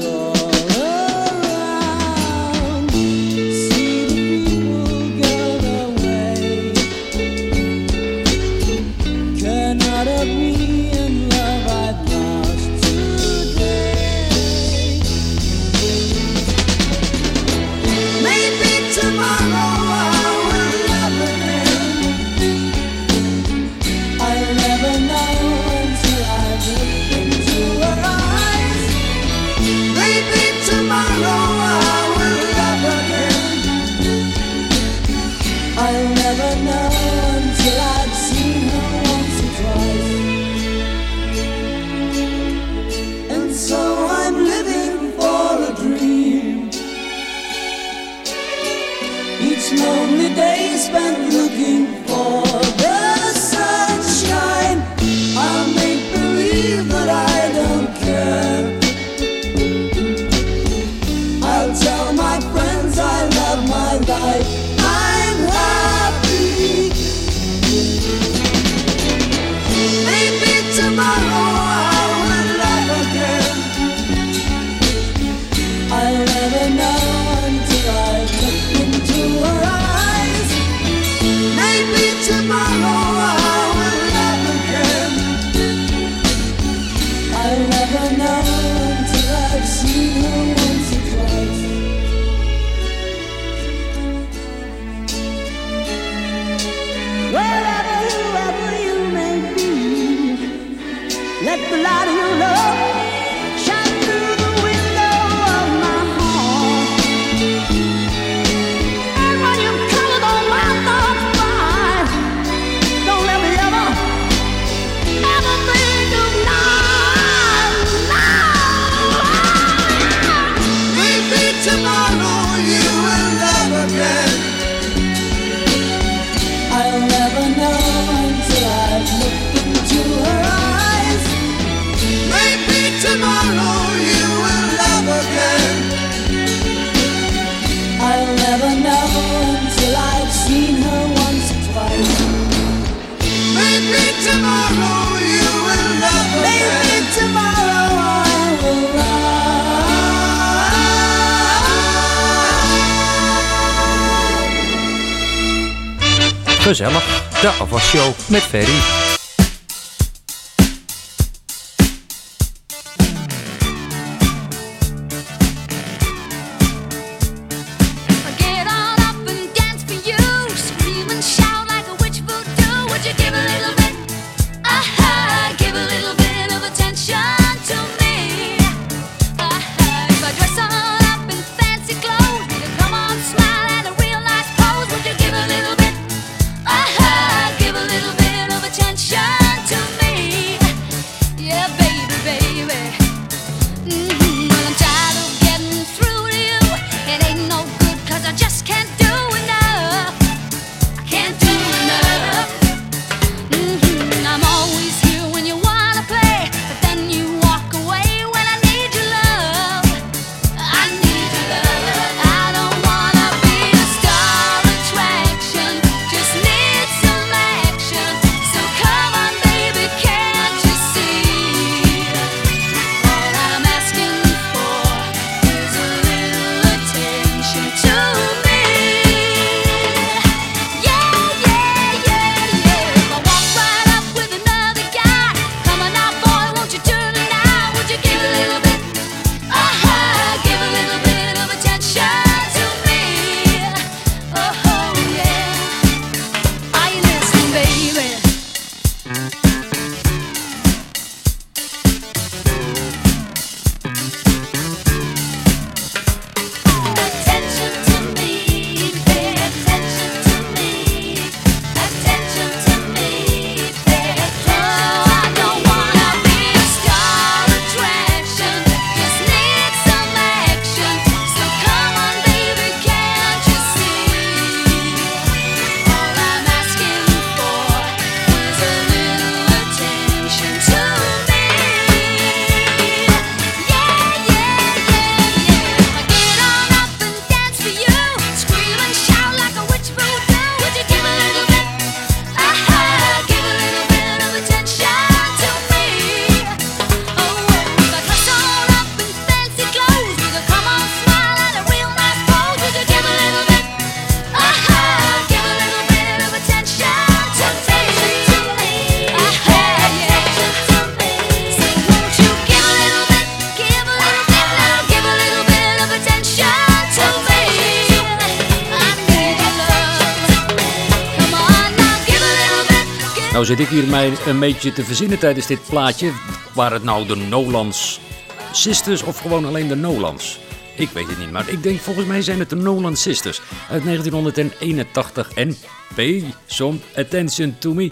gezellig. De afwasshow met Ferry. zit ik hier mij een beetje te verzinnen tijdens dit plaatje. Waren het nou de Nolans Sisters of gewoon alleen de Nolans? Ik weet het niet, maar ik denk volgens mij zijn het de Nolans Sisters uit 1981 en Pay Some Attention To Me.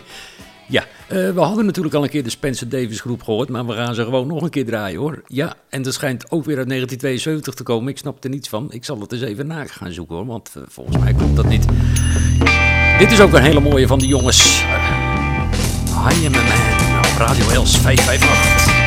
Ja, eh, we hadden natuurlijk al een keer de Spencer Davis groep gehoord, maar we gaan ze gewoon nog een keer draaien hoor. Ja, en dat schijnt ook weer uit 1972 te komen. Ik snap er niets van. Ik zal het eens even na gaan zoeken hoor, want eh, volgens mij komt dat niet. Dit is ook een hele mooie van de jongens. I am a man op Radio Els 558.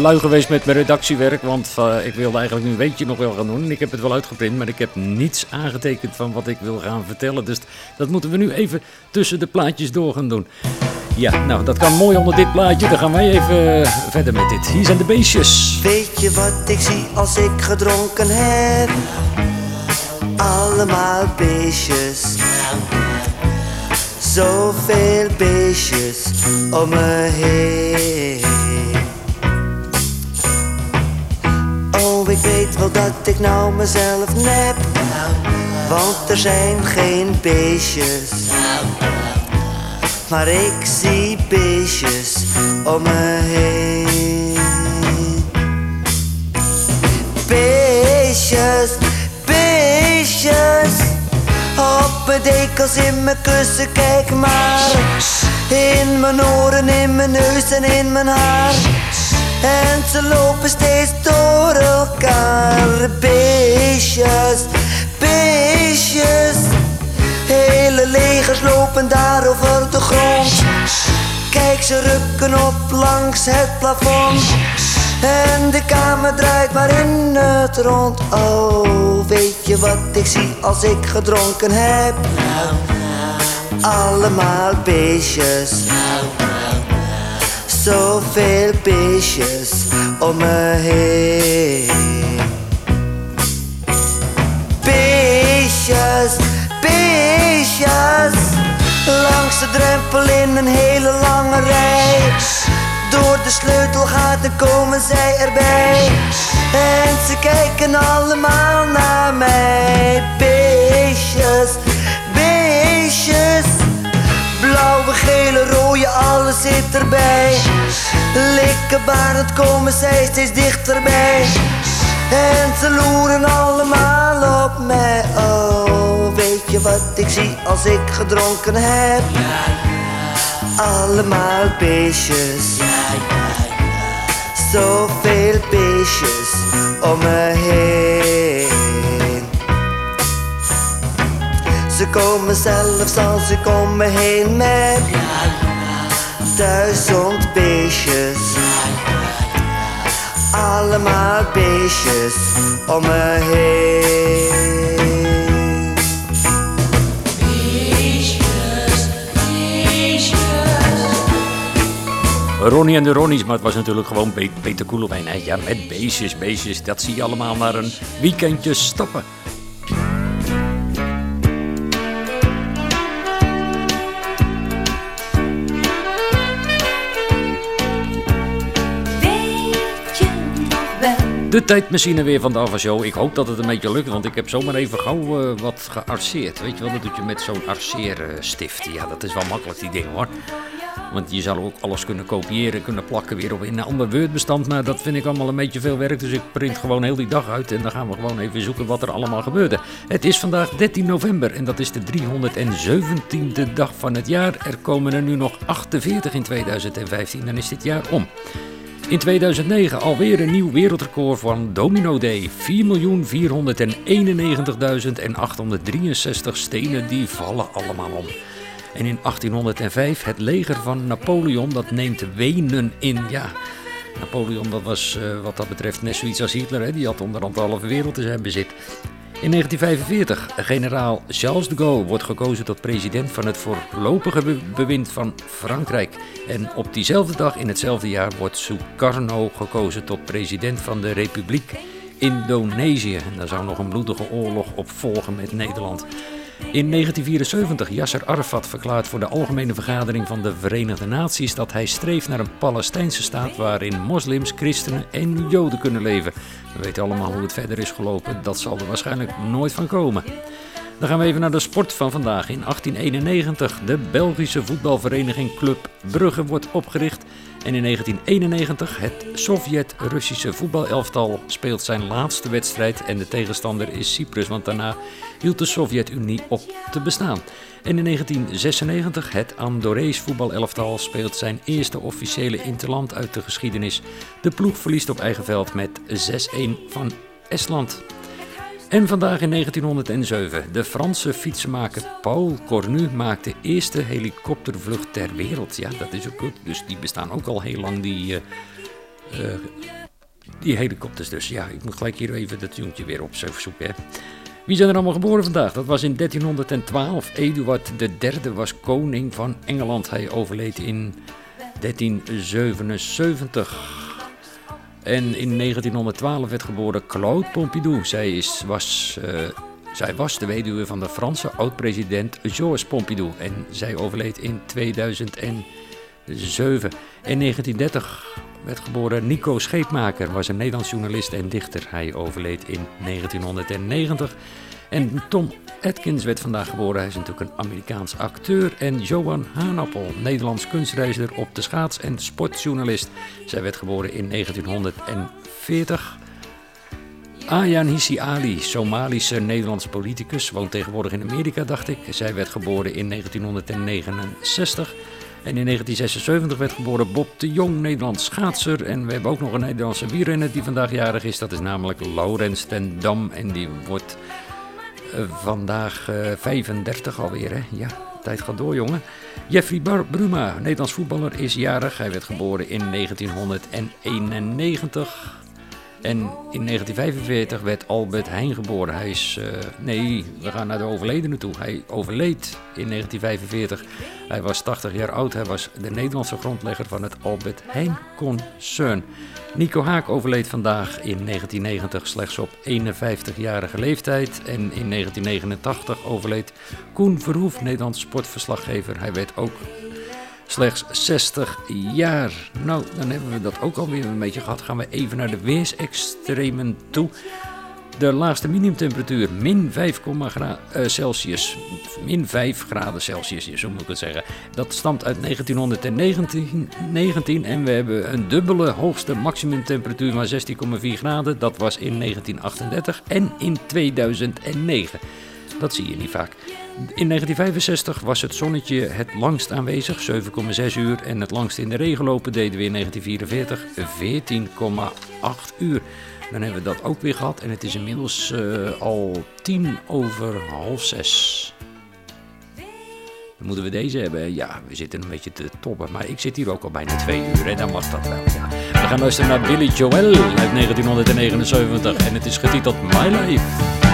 Lui geweest met mijn redactiewerk, want eh, ik wilde eigenlijk nu een weetje nog wel gaan doen. En ik heb het wel uitgeprint, maar ik heb niets aangetekend van wat ik wil gaan vertellen. Dus dat moeten we nu even tussen de plaatjes door gaan doen. Ja, nou, dat kan mooi onder dit plaatje. Dan gaan wij even eh, verder met dit. Hier zijn de beestjes. Weet je wat ik zie als ik gedronken heb? Allemaal beestjes. Zoveel beestjes om me heen. Ik weet wel dat ik nou mezelf nep. Want er zijn geen beestjes. Maar ik zie beestjes om me heen. Beestjes, beestjes. Op mijn dekels, in mijn kussen, kijk maar. In mijn oren, in mijn neus en in mijn haar. En ze lopen steeds door elkaar. Beestjes, beestjes. Hele legers lopen daar over de grond. Kijk, ze rukken op langs het plafond. En de kamer draait maar in het rond. Oh, weet je wat ik zie als ik gedronken heb? Allemaal beestjes. Zoveel beestjes om me heen. Beestjes, beestjes. Langs de drempel in een hele lange rij. Door de sleutelgaten komen zij erbij. En ze kijken allemaal naar mij. Beestjes. Blauwe, gele, rode, alles zit erbij. Likkenbarend komen zij steeds dichterbij. En ze loeren allemaal op mij. Oh, weet je wat ik zie als ik gedronken heb? Allemaal beestjes. Zoveel beestjes om me heen. Komen zelfs als ik om me heen met duizend beestjes. Allemaal beestjes om me heen. Ronnie en de Ronnies, maar het was natuurlijk gewoon Pe- Peter Koelewijn. Ja, met beestjes, beestjes, dat zie je allemaal naar een weekendje stappen. De tijdmachine weer van de Ava Show. Ik hoop dat het een beetje lukt, want ik heb zomaar even gauw eh, wat gearceerd. Weet je wel, dat doe je met zo'n arceerstift. Ja, dat is wel makkelijk, die dingen hoor. Want je zou ook alles kunnen kopiëren, kunnen plakken weer op in een ander Word-bestand. Maar dat vind ik allemaal een beetje veel werk. Dus ik print gewoon heel die dag uit. En dan gaan we gewoon even zoeken wat er allemaal gebeurde. Het is vandaag 13 november en dat is de 317e dag van het jaar. Er komen er nu nog 48 in 2015. Dan is dit jaar om. In 2009 alweer een nieuw wereldrecord van Domino Day. 4.491.863 stenen die vallen allemaal om. En in 1805 het leger van Napoleon dat neemt Wenen in. Ja, Napoleon dat was eh, wat dat betreft net zoiets als Hitler. Hè? Die had onderhand de halve wereld in zijn bezit. In 1945, generaal Charles de Gaulle wordt gekozen tot president van het voorlopige be- bewind van Frankrijk. En op diezelfde dag, in hetzelfde jaar, wordt Sukarno gekozen tot president van de Republiek Indonesië. En daar zou nog een bloedige oorlog op volgen met Nederland. In 1974 Yasser Arafat verklaart voor de Algemene Vergadering van de Verenigde Naties dat hij streeft naar een Palestijnse staat waarin moslims, christenen en joden kunnen leven. We weten allemaal hoe het verder is gelopen, dat zal er waarschijnlijk nooit van komen. Dan gaan we even naar de sport van vandaag. In 1891 de Belgische voetbalvereniging Club Brugge wordt opgericht. En in 1991 het Sovjet-Russische voetbalelftal speelt zijn laatste wedstrijd. En de tegenstander is Cyprus, want daarna hield de Sovjet-Unie op te bestaan. En in 1996 het Andorrees voetbalelftal speelt zijn eerste officiële interland uit de geschiedenis. De ploeg verliest op eigen veld met 6-1 van Estland. En vandaag in 1907, de Franse fietsenmaker Paul Cornu maakt de eerste helikoptervlucht ter wereld. Ja, dat is ook goed. Dus die bestaan ook al heel lang, die, eh, Eh, die helikopters dus. Ja, ik moet gelijk hier even dat joentje weer op zoeken. Hè. Wie zijn er allemaal geboren vandaag? Dat was in 1312. Eduard III was koning van Engeland. Hij overleed in 1377. En in 1912 werd geboren Claude Pompidou. Zij, is, was, eh, zij was de weduwe van de Franse oud-president Georges Pompidou. En zij overleed in 2007. In 1930 werd geboren Nico Scheepmaker. Was een Nederlands journalist en dichter. Hij overleed in 1990. En Tom Atkins werd vandaag geboren. Hij is natuurlijk een Amerikaans acteur. En Johan Haanappel, Nederlands kunstreiziger op de schaats- en sportjournalist. Zij werd geboren in 1940. Ayan Hissi Ali, Somalische Nederlandse politicus, woont tegenwoordig in Amerika, dacht ik. Zij werd geboren in 1969. En in 1976 werd geboren Bob de Jong, Nederlands schaatser. En we hebben ook nog een Nederlandse wielrenner die vandaag jarig is. Dat is namelijk Laurens ten Dam. En die wordt vandaag eh, 35 alweer, hè? Ja, tijd gaat door, jongen. Jeffrey Bruma, Nederlands voetballer, is jarig. Hij werd geboren in 1991. En in 1945 werd Albert Heijn geboren. Hij is, eh, nee, we gaan naar de overledene toe. Hij overleed in 1945. Hij was 80 jaar oud. Hij was de Nederlandse grondlegger van het Albert Heijn concern. Nico Haak overleed vandaag in 1990 slechts op 51-jarige leeftijd. En in 1989 overleed Koen Verhoef, Nederlands sportverslaggever. Hij werd ook slechts 60 jaar. Nou, dan hebben we dat ook alweer een beetje gehad. Gaan we even naar de weersextremen toe. De laagste minimumtemperatuur, min 5, gra- eh, Celsius. Min 5 graden Celsius, zo moet ik het zeggen. Dat stamt uit 1919 19, en we hebben een dubbele hoogste maximumtemperatuur van 16,4 graden. Dat was in 1938 en in 2009. Dat zie je niet vaak. In 1965 was het zonnetje het langst aanwezig, 7,6 uur. En het langst in de regen lopen deden we in 1944, 14,8 uur. Dan hebben we dat ook weer gehad en het is inmiddels eh, al tien over half zes. Dan moeten we deze hebben. Ja, we zitten een beetje te toppen, maar ik zit hier ook al bijna twee uur en dan mag dat wel. Ja. We gaan luisteren naar Billy Joel uit 1979 en het is getiteld My Life.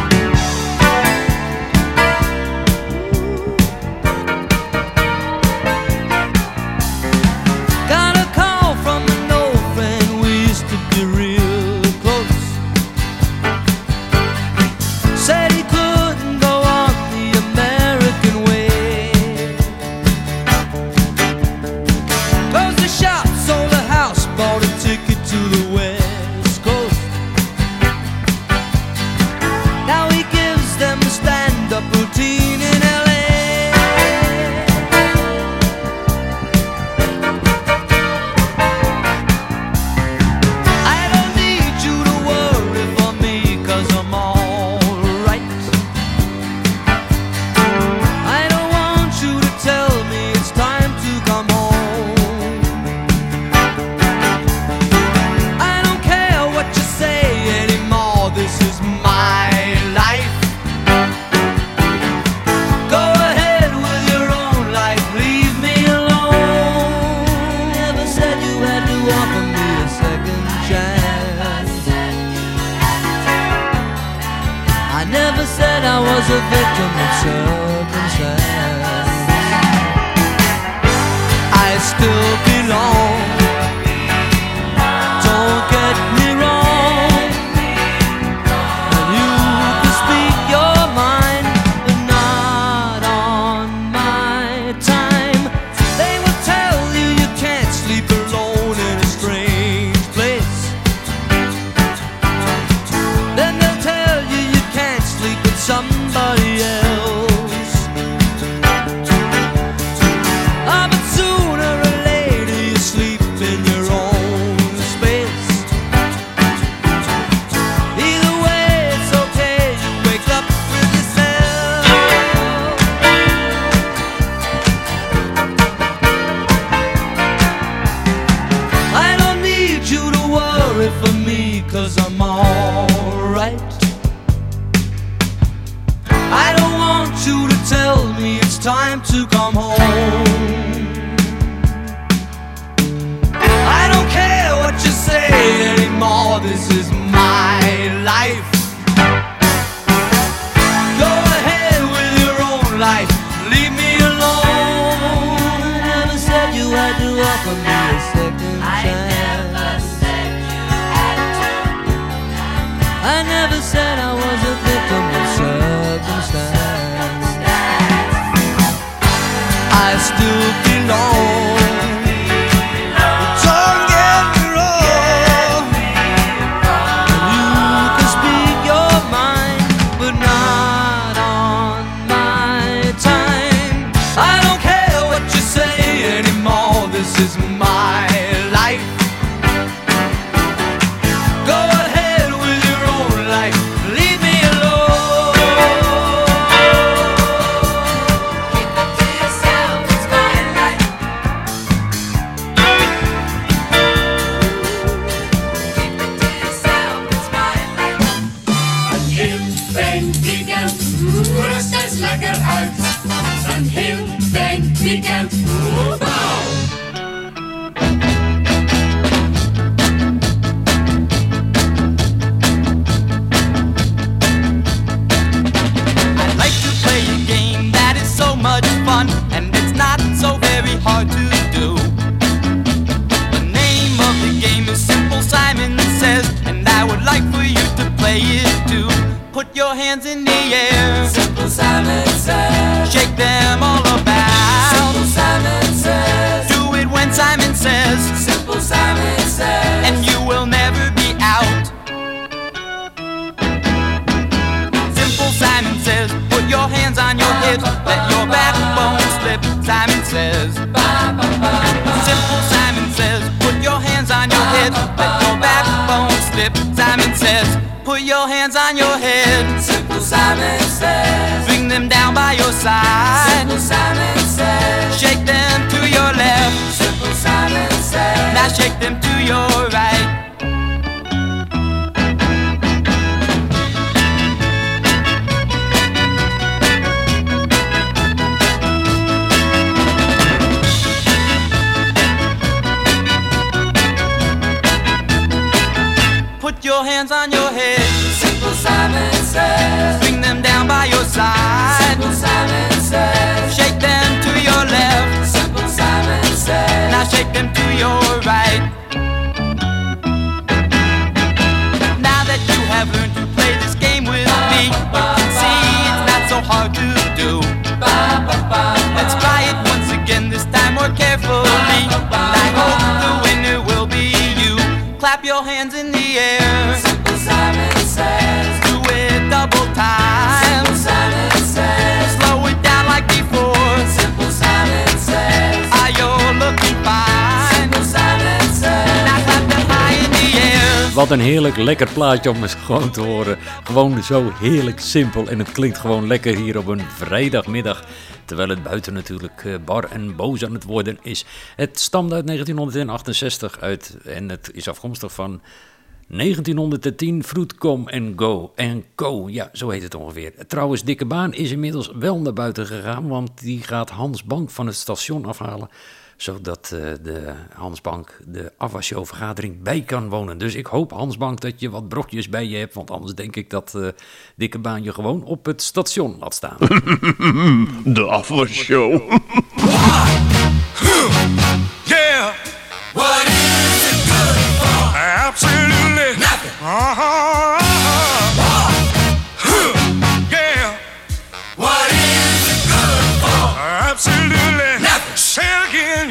I still belong lekker plaatje om eens gewoon te horen. Gewoon zo heerlijk simpel en het klinkt gewoon lekker hier op een vrijdagmiddag. Terwijl het buiten natuurlijk eh, bar en boos aan het worden is. Het stamt uit 1968 uit en het is afkomstig van 1910 Vroedkom and Go en Co. Ja, zo heet het ongeveer. Trouwens, Dikke Baan is inmiddels wel naar buiten gegaan, want die gaat Hans Bank van het station afhalen zodat eh, de Hansbank de afwasshow-vergadering bij kan wonen. Dus ik hoop, Hansbank, dat je wat brokjes bij je hebt, want anders denk ik dat uh, dikke baan je gewoon op het station laat staan. <laughs> De afwasshow. <laughs> yeah. What is it good for? Absolutely nothing. Uh.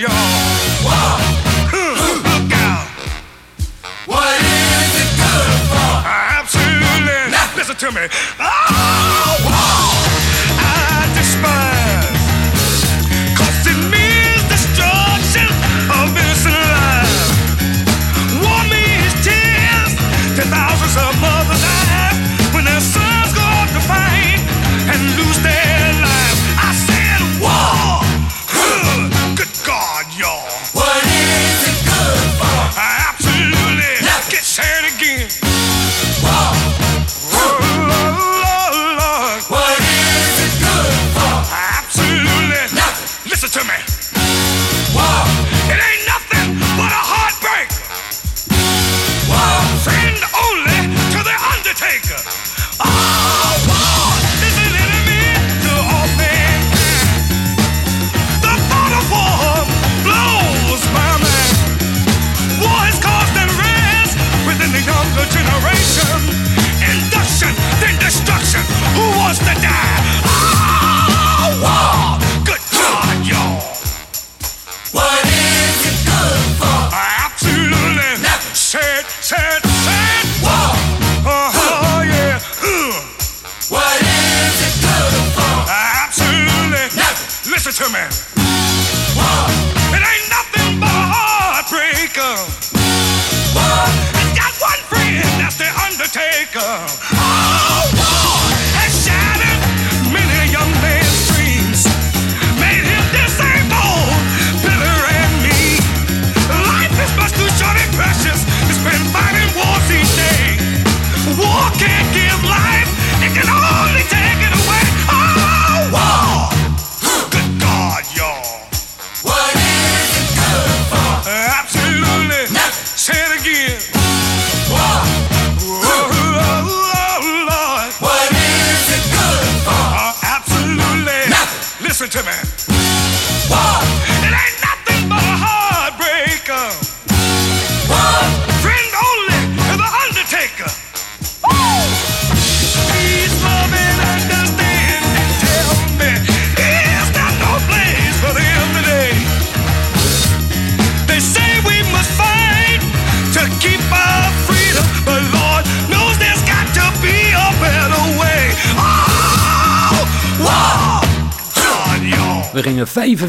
look out. What is it good for? Absolutely. Nothing. To me.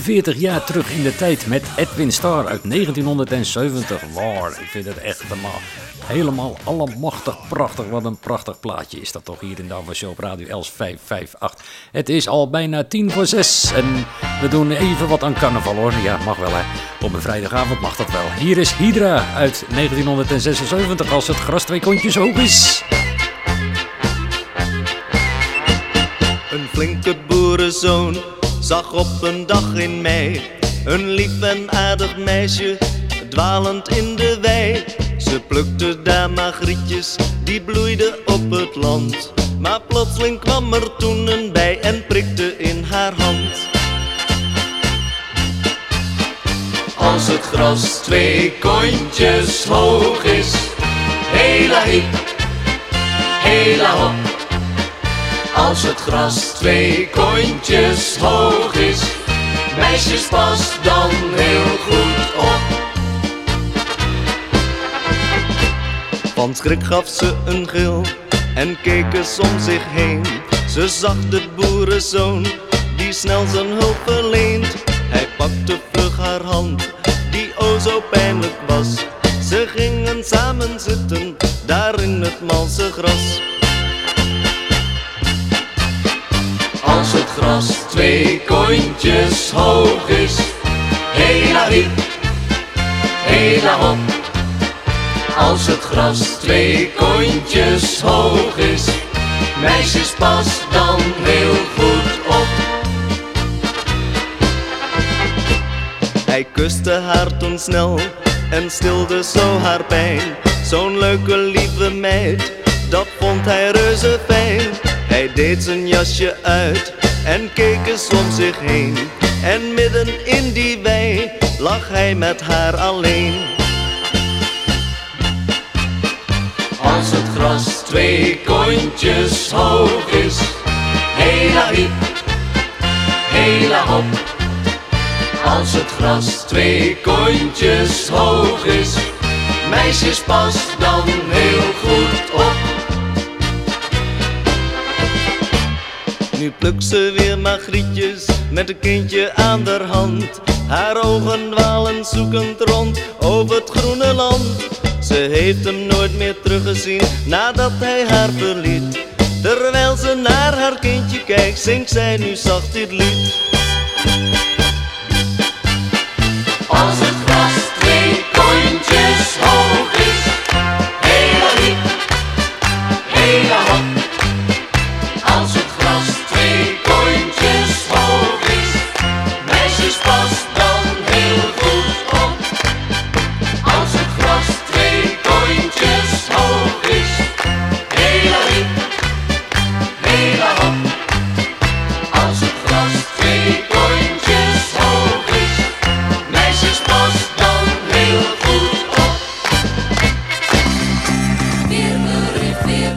40 jaar terug in de tijd met Edwin Starr uit 1970. Waar, ik vind het echt helemaal, helemaal allemachtig prachtig. Wat een prachtig plaatje is dat toch hier in de Show op Radio Els 558. Het is al bijna 10 voor 6 en we doen even wat aan carnaval hoor. Ja, mag wel hè. Op een vrijdagavond mag dat wel. Hier is Hydra uit 1976 als het gras twee kontjes hoog is. Een flinke boerenzoon zag op een dag in mei een lief en aardig meisje dwalend in de wei. Ze plukte daar magrietjes die bloeiden op het land. Maar plotseling kwam er toen een bij en prikte in haar hand. Als het gras twee kontjes hoog is, hela hiep, hela hop. Als het gras twee kontjes hoog is, meisjes pas dan heel goed op. Van schrik gaf ze een gil en keek eens om zich heen. Ze zag de boerenzoon die snel zijn hulp verleent. Hij pakte vlug haar hand, die o zo pijnlijk was. Ze gingen samen zitten, daar in het malse gras. Gras twee kontjes hoog is, hela hiep, hela hop. Als het gras twee kontjes hoog is, meisjes pas dan heel goed op. Hij kuste haar toen snel en stilde zo haar pijn. Zo'n leuke lieve meid, dat vond hij reuze fijn. Hij deed zijn jasje uit en keek eens om zich heen. En midden in die wei lag hij met haar alleen. Als het gras twee kontjes hoog is, hela hiep, hela hop. Als het gras twee kontjes hoog is, meisjes pas dan heel goed op. Nu plukt ze weer magrietjes met een kindje aan haar hand. Haar ogen dwalen zoekend rond over het groene land. Ze heeft hem nooit meer teruggezien nadat hij haar verliet. Terwijl ze naar haar kindje kijkt, zingt zij nu zacht dit lied. Als het gras twee kontjes hoog is,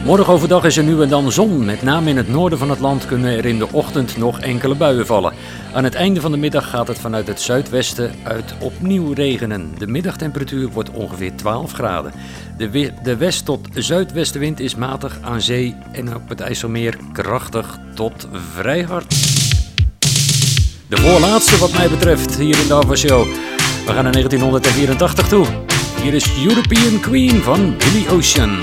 Morgen overdag is er nu en dan zon. Met name in het noorden van het land kunnen er in de ochtend nog enkele buien vallen. Aan het einde van de middag gaat het vanuit het zuidwesten uit opnieuw regenen. De middagtemperatuur wordt ongeveer 12 graden. De, de west- tot zuidwestenwind is matig aan zee en op het IJsselmeer krachtig tot vrij hard. De voorlaatste wat mij betreft hier in de Ava Show. We gaan naar 1984 toe. Hier is European Queen van Billy Ocean.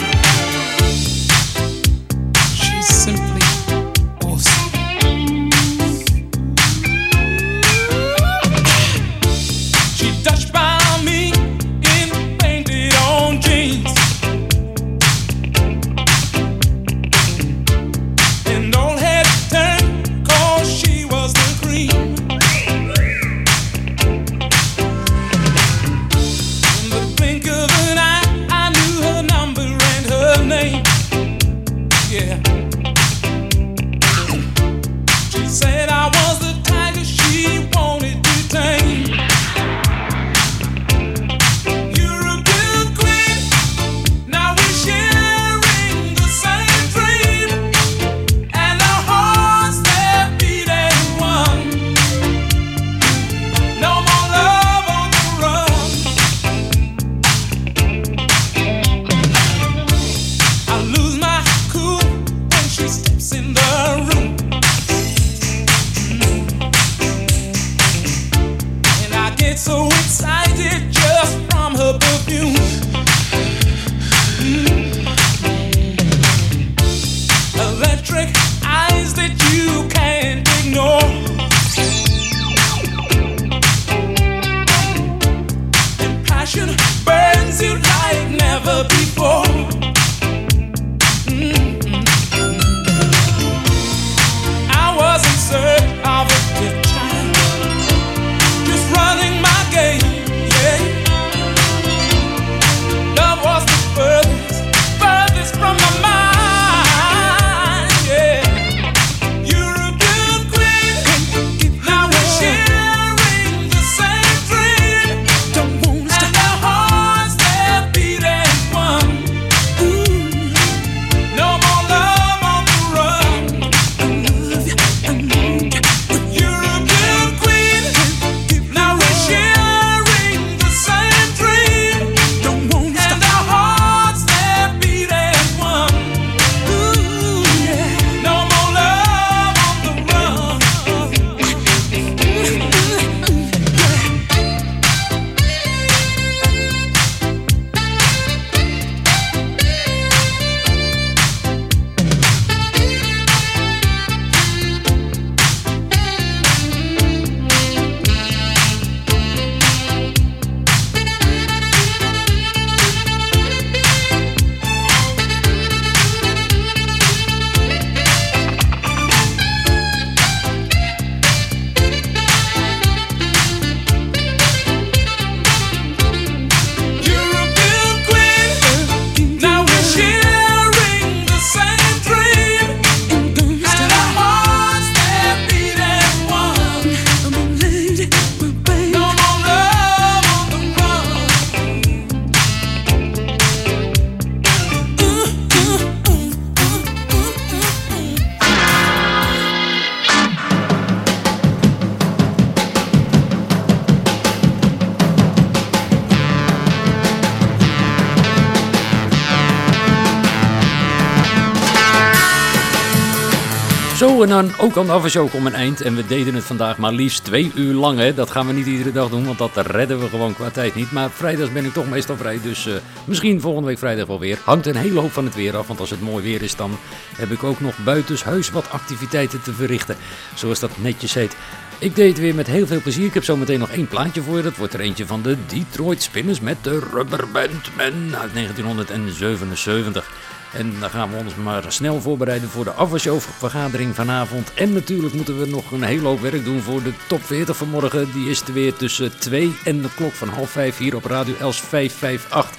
Dan ook aan de afwasshow om een eind. En we deden het vandaag maar liefst twee uur lang. Hè. Dat gaan we niet iedere dag doen, want dat redden we gewoon qua tijd niet. Maar vrijdags ben ik toch meestal vrij, dus eh, misschien volgende week vrijdag wel weer. Hangt een hele hoop van het weer af, want als het mooi weer is, dan heb ik ook nog buitenshuis wat activiteiten te verrichten. Zoals dat netjes heet. Ik deed het weer met heel veel plezier. Ik heb zometeen nog één plaatje voor je. Dat wordt er eentje van de Detroit Spinners met de Rubber Band Man uit 1977. En dan gaan we ons maar snel voorbereiden voor de afwasshow-vergadering vanavond. En natuurlijk moeten we nog een hele hoop werk doen voor de top 40 van morgen. Die is er weer tussen 2 en de klok van half 5 hier op Radio Els 558.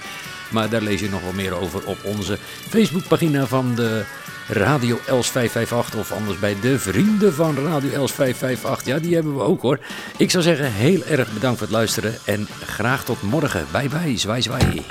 Maar daar lees je nog wel meer over op onze Facebookpagina van de Radio Els 558. Of anders bij de vrienden van Radio Els 558. Ja, die hebben we ook hoor. Ik zou zeggen, heel erg bedankt voor het luisteren. En graag tot morgen. Bye bye, zwaai zwaai.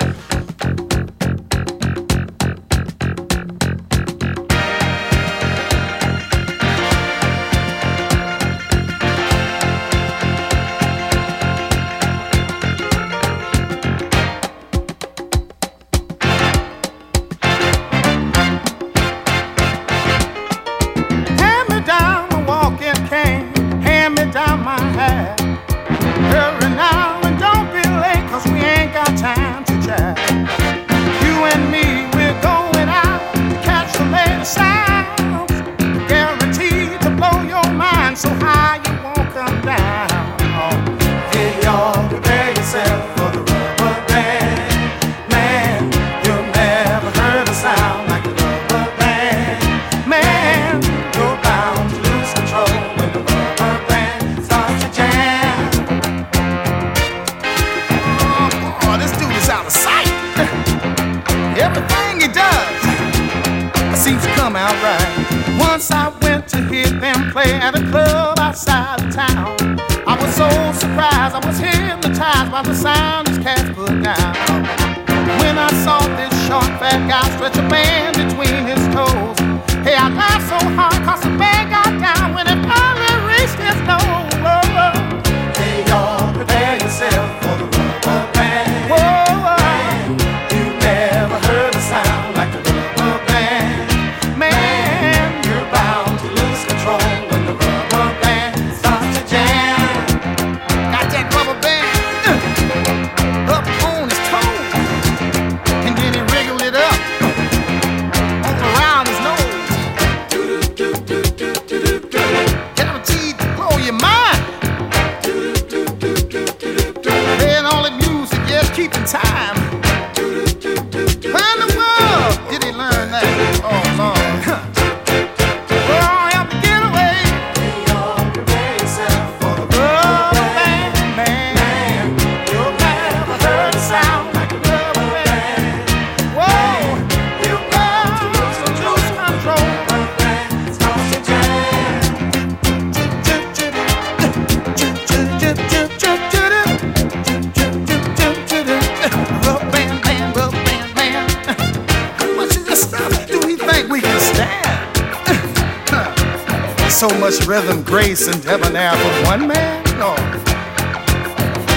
And debonair one man? No.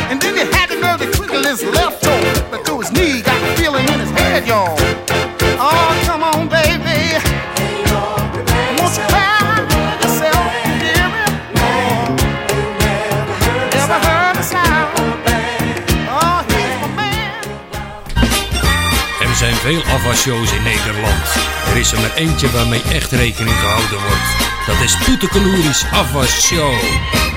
And then he had to go to twinkle his left toe, but through his knee, got the feeling in his head, y'all. Oh, come on, baby. Zijn veel afwasshows is er maar eentje waarmee echt rekening gehouden wordt. Dat is Toetekeloeris Afwasshow.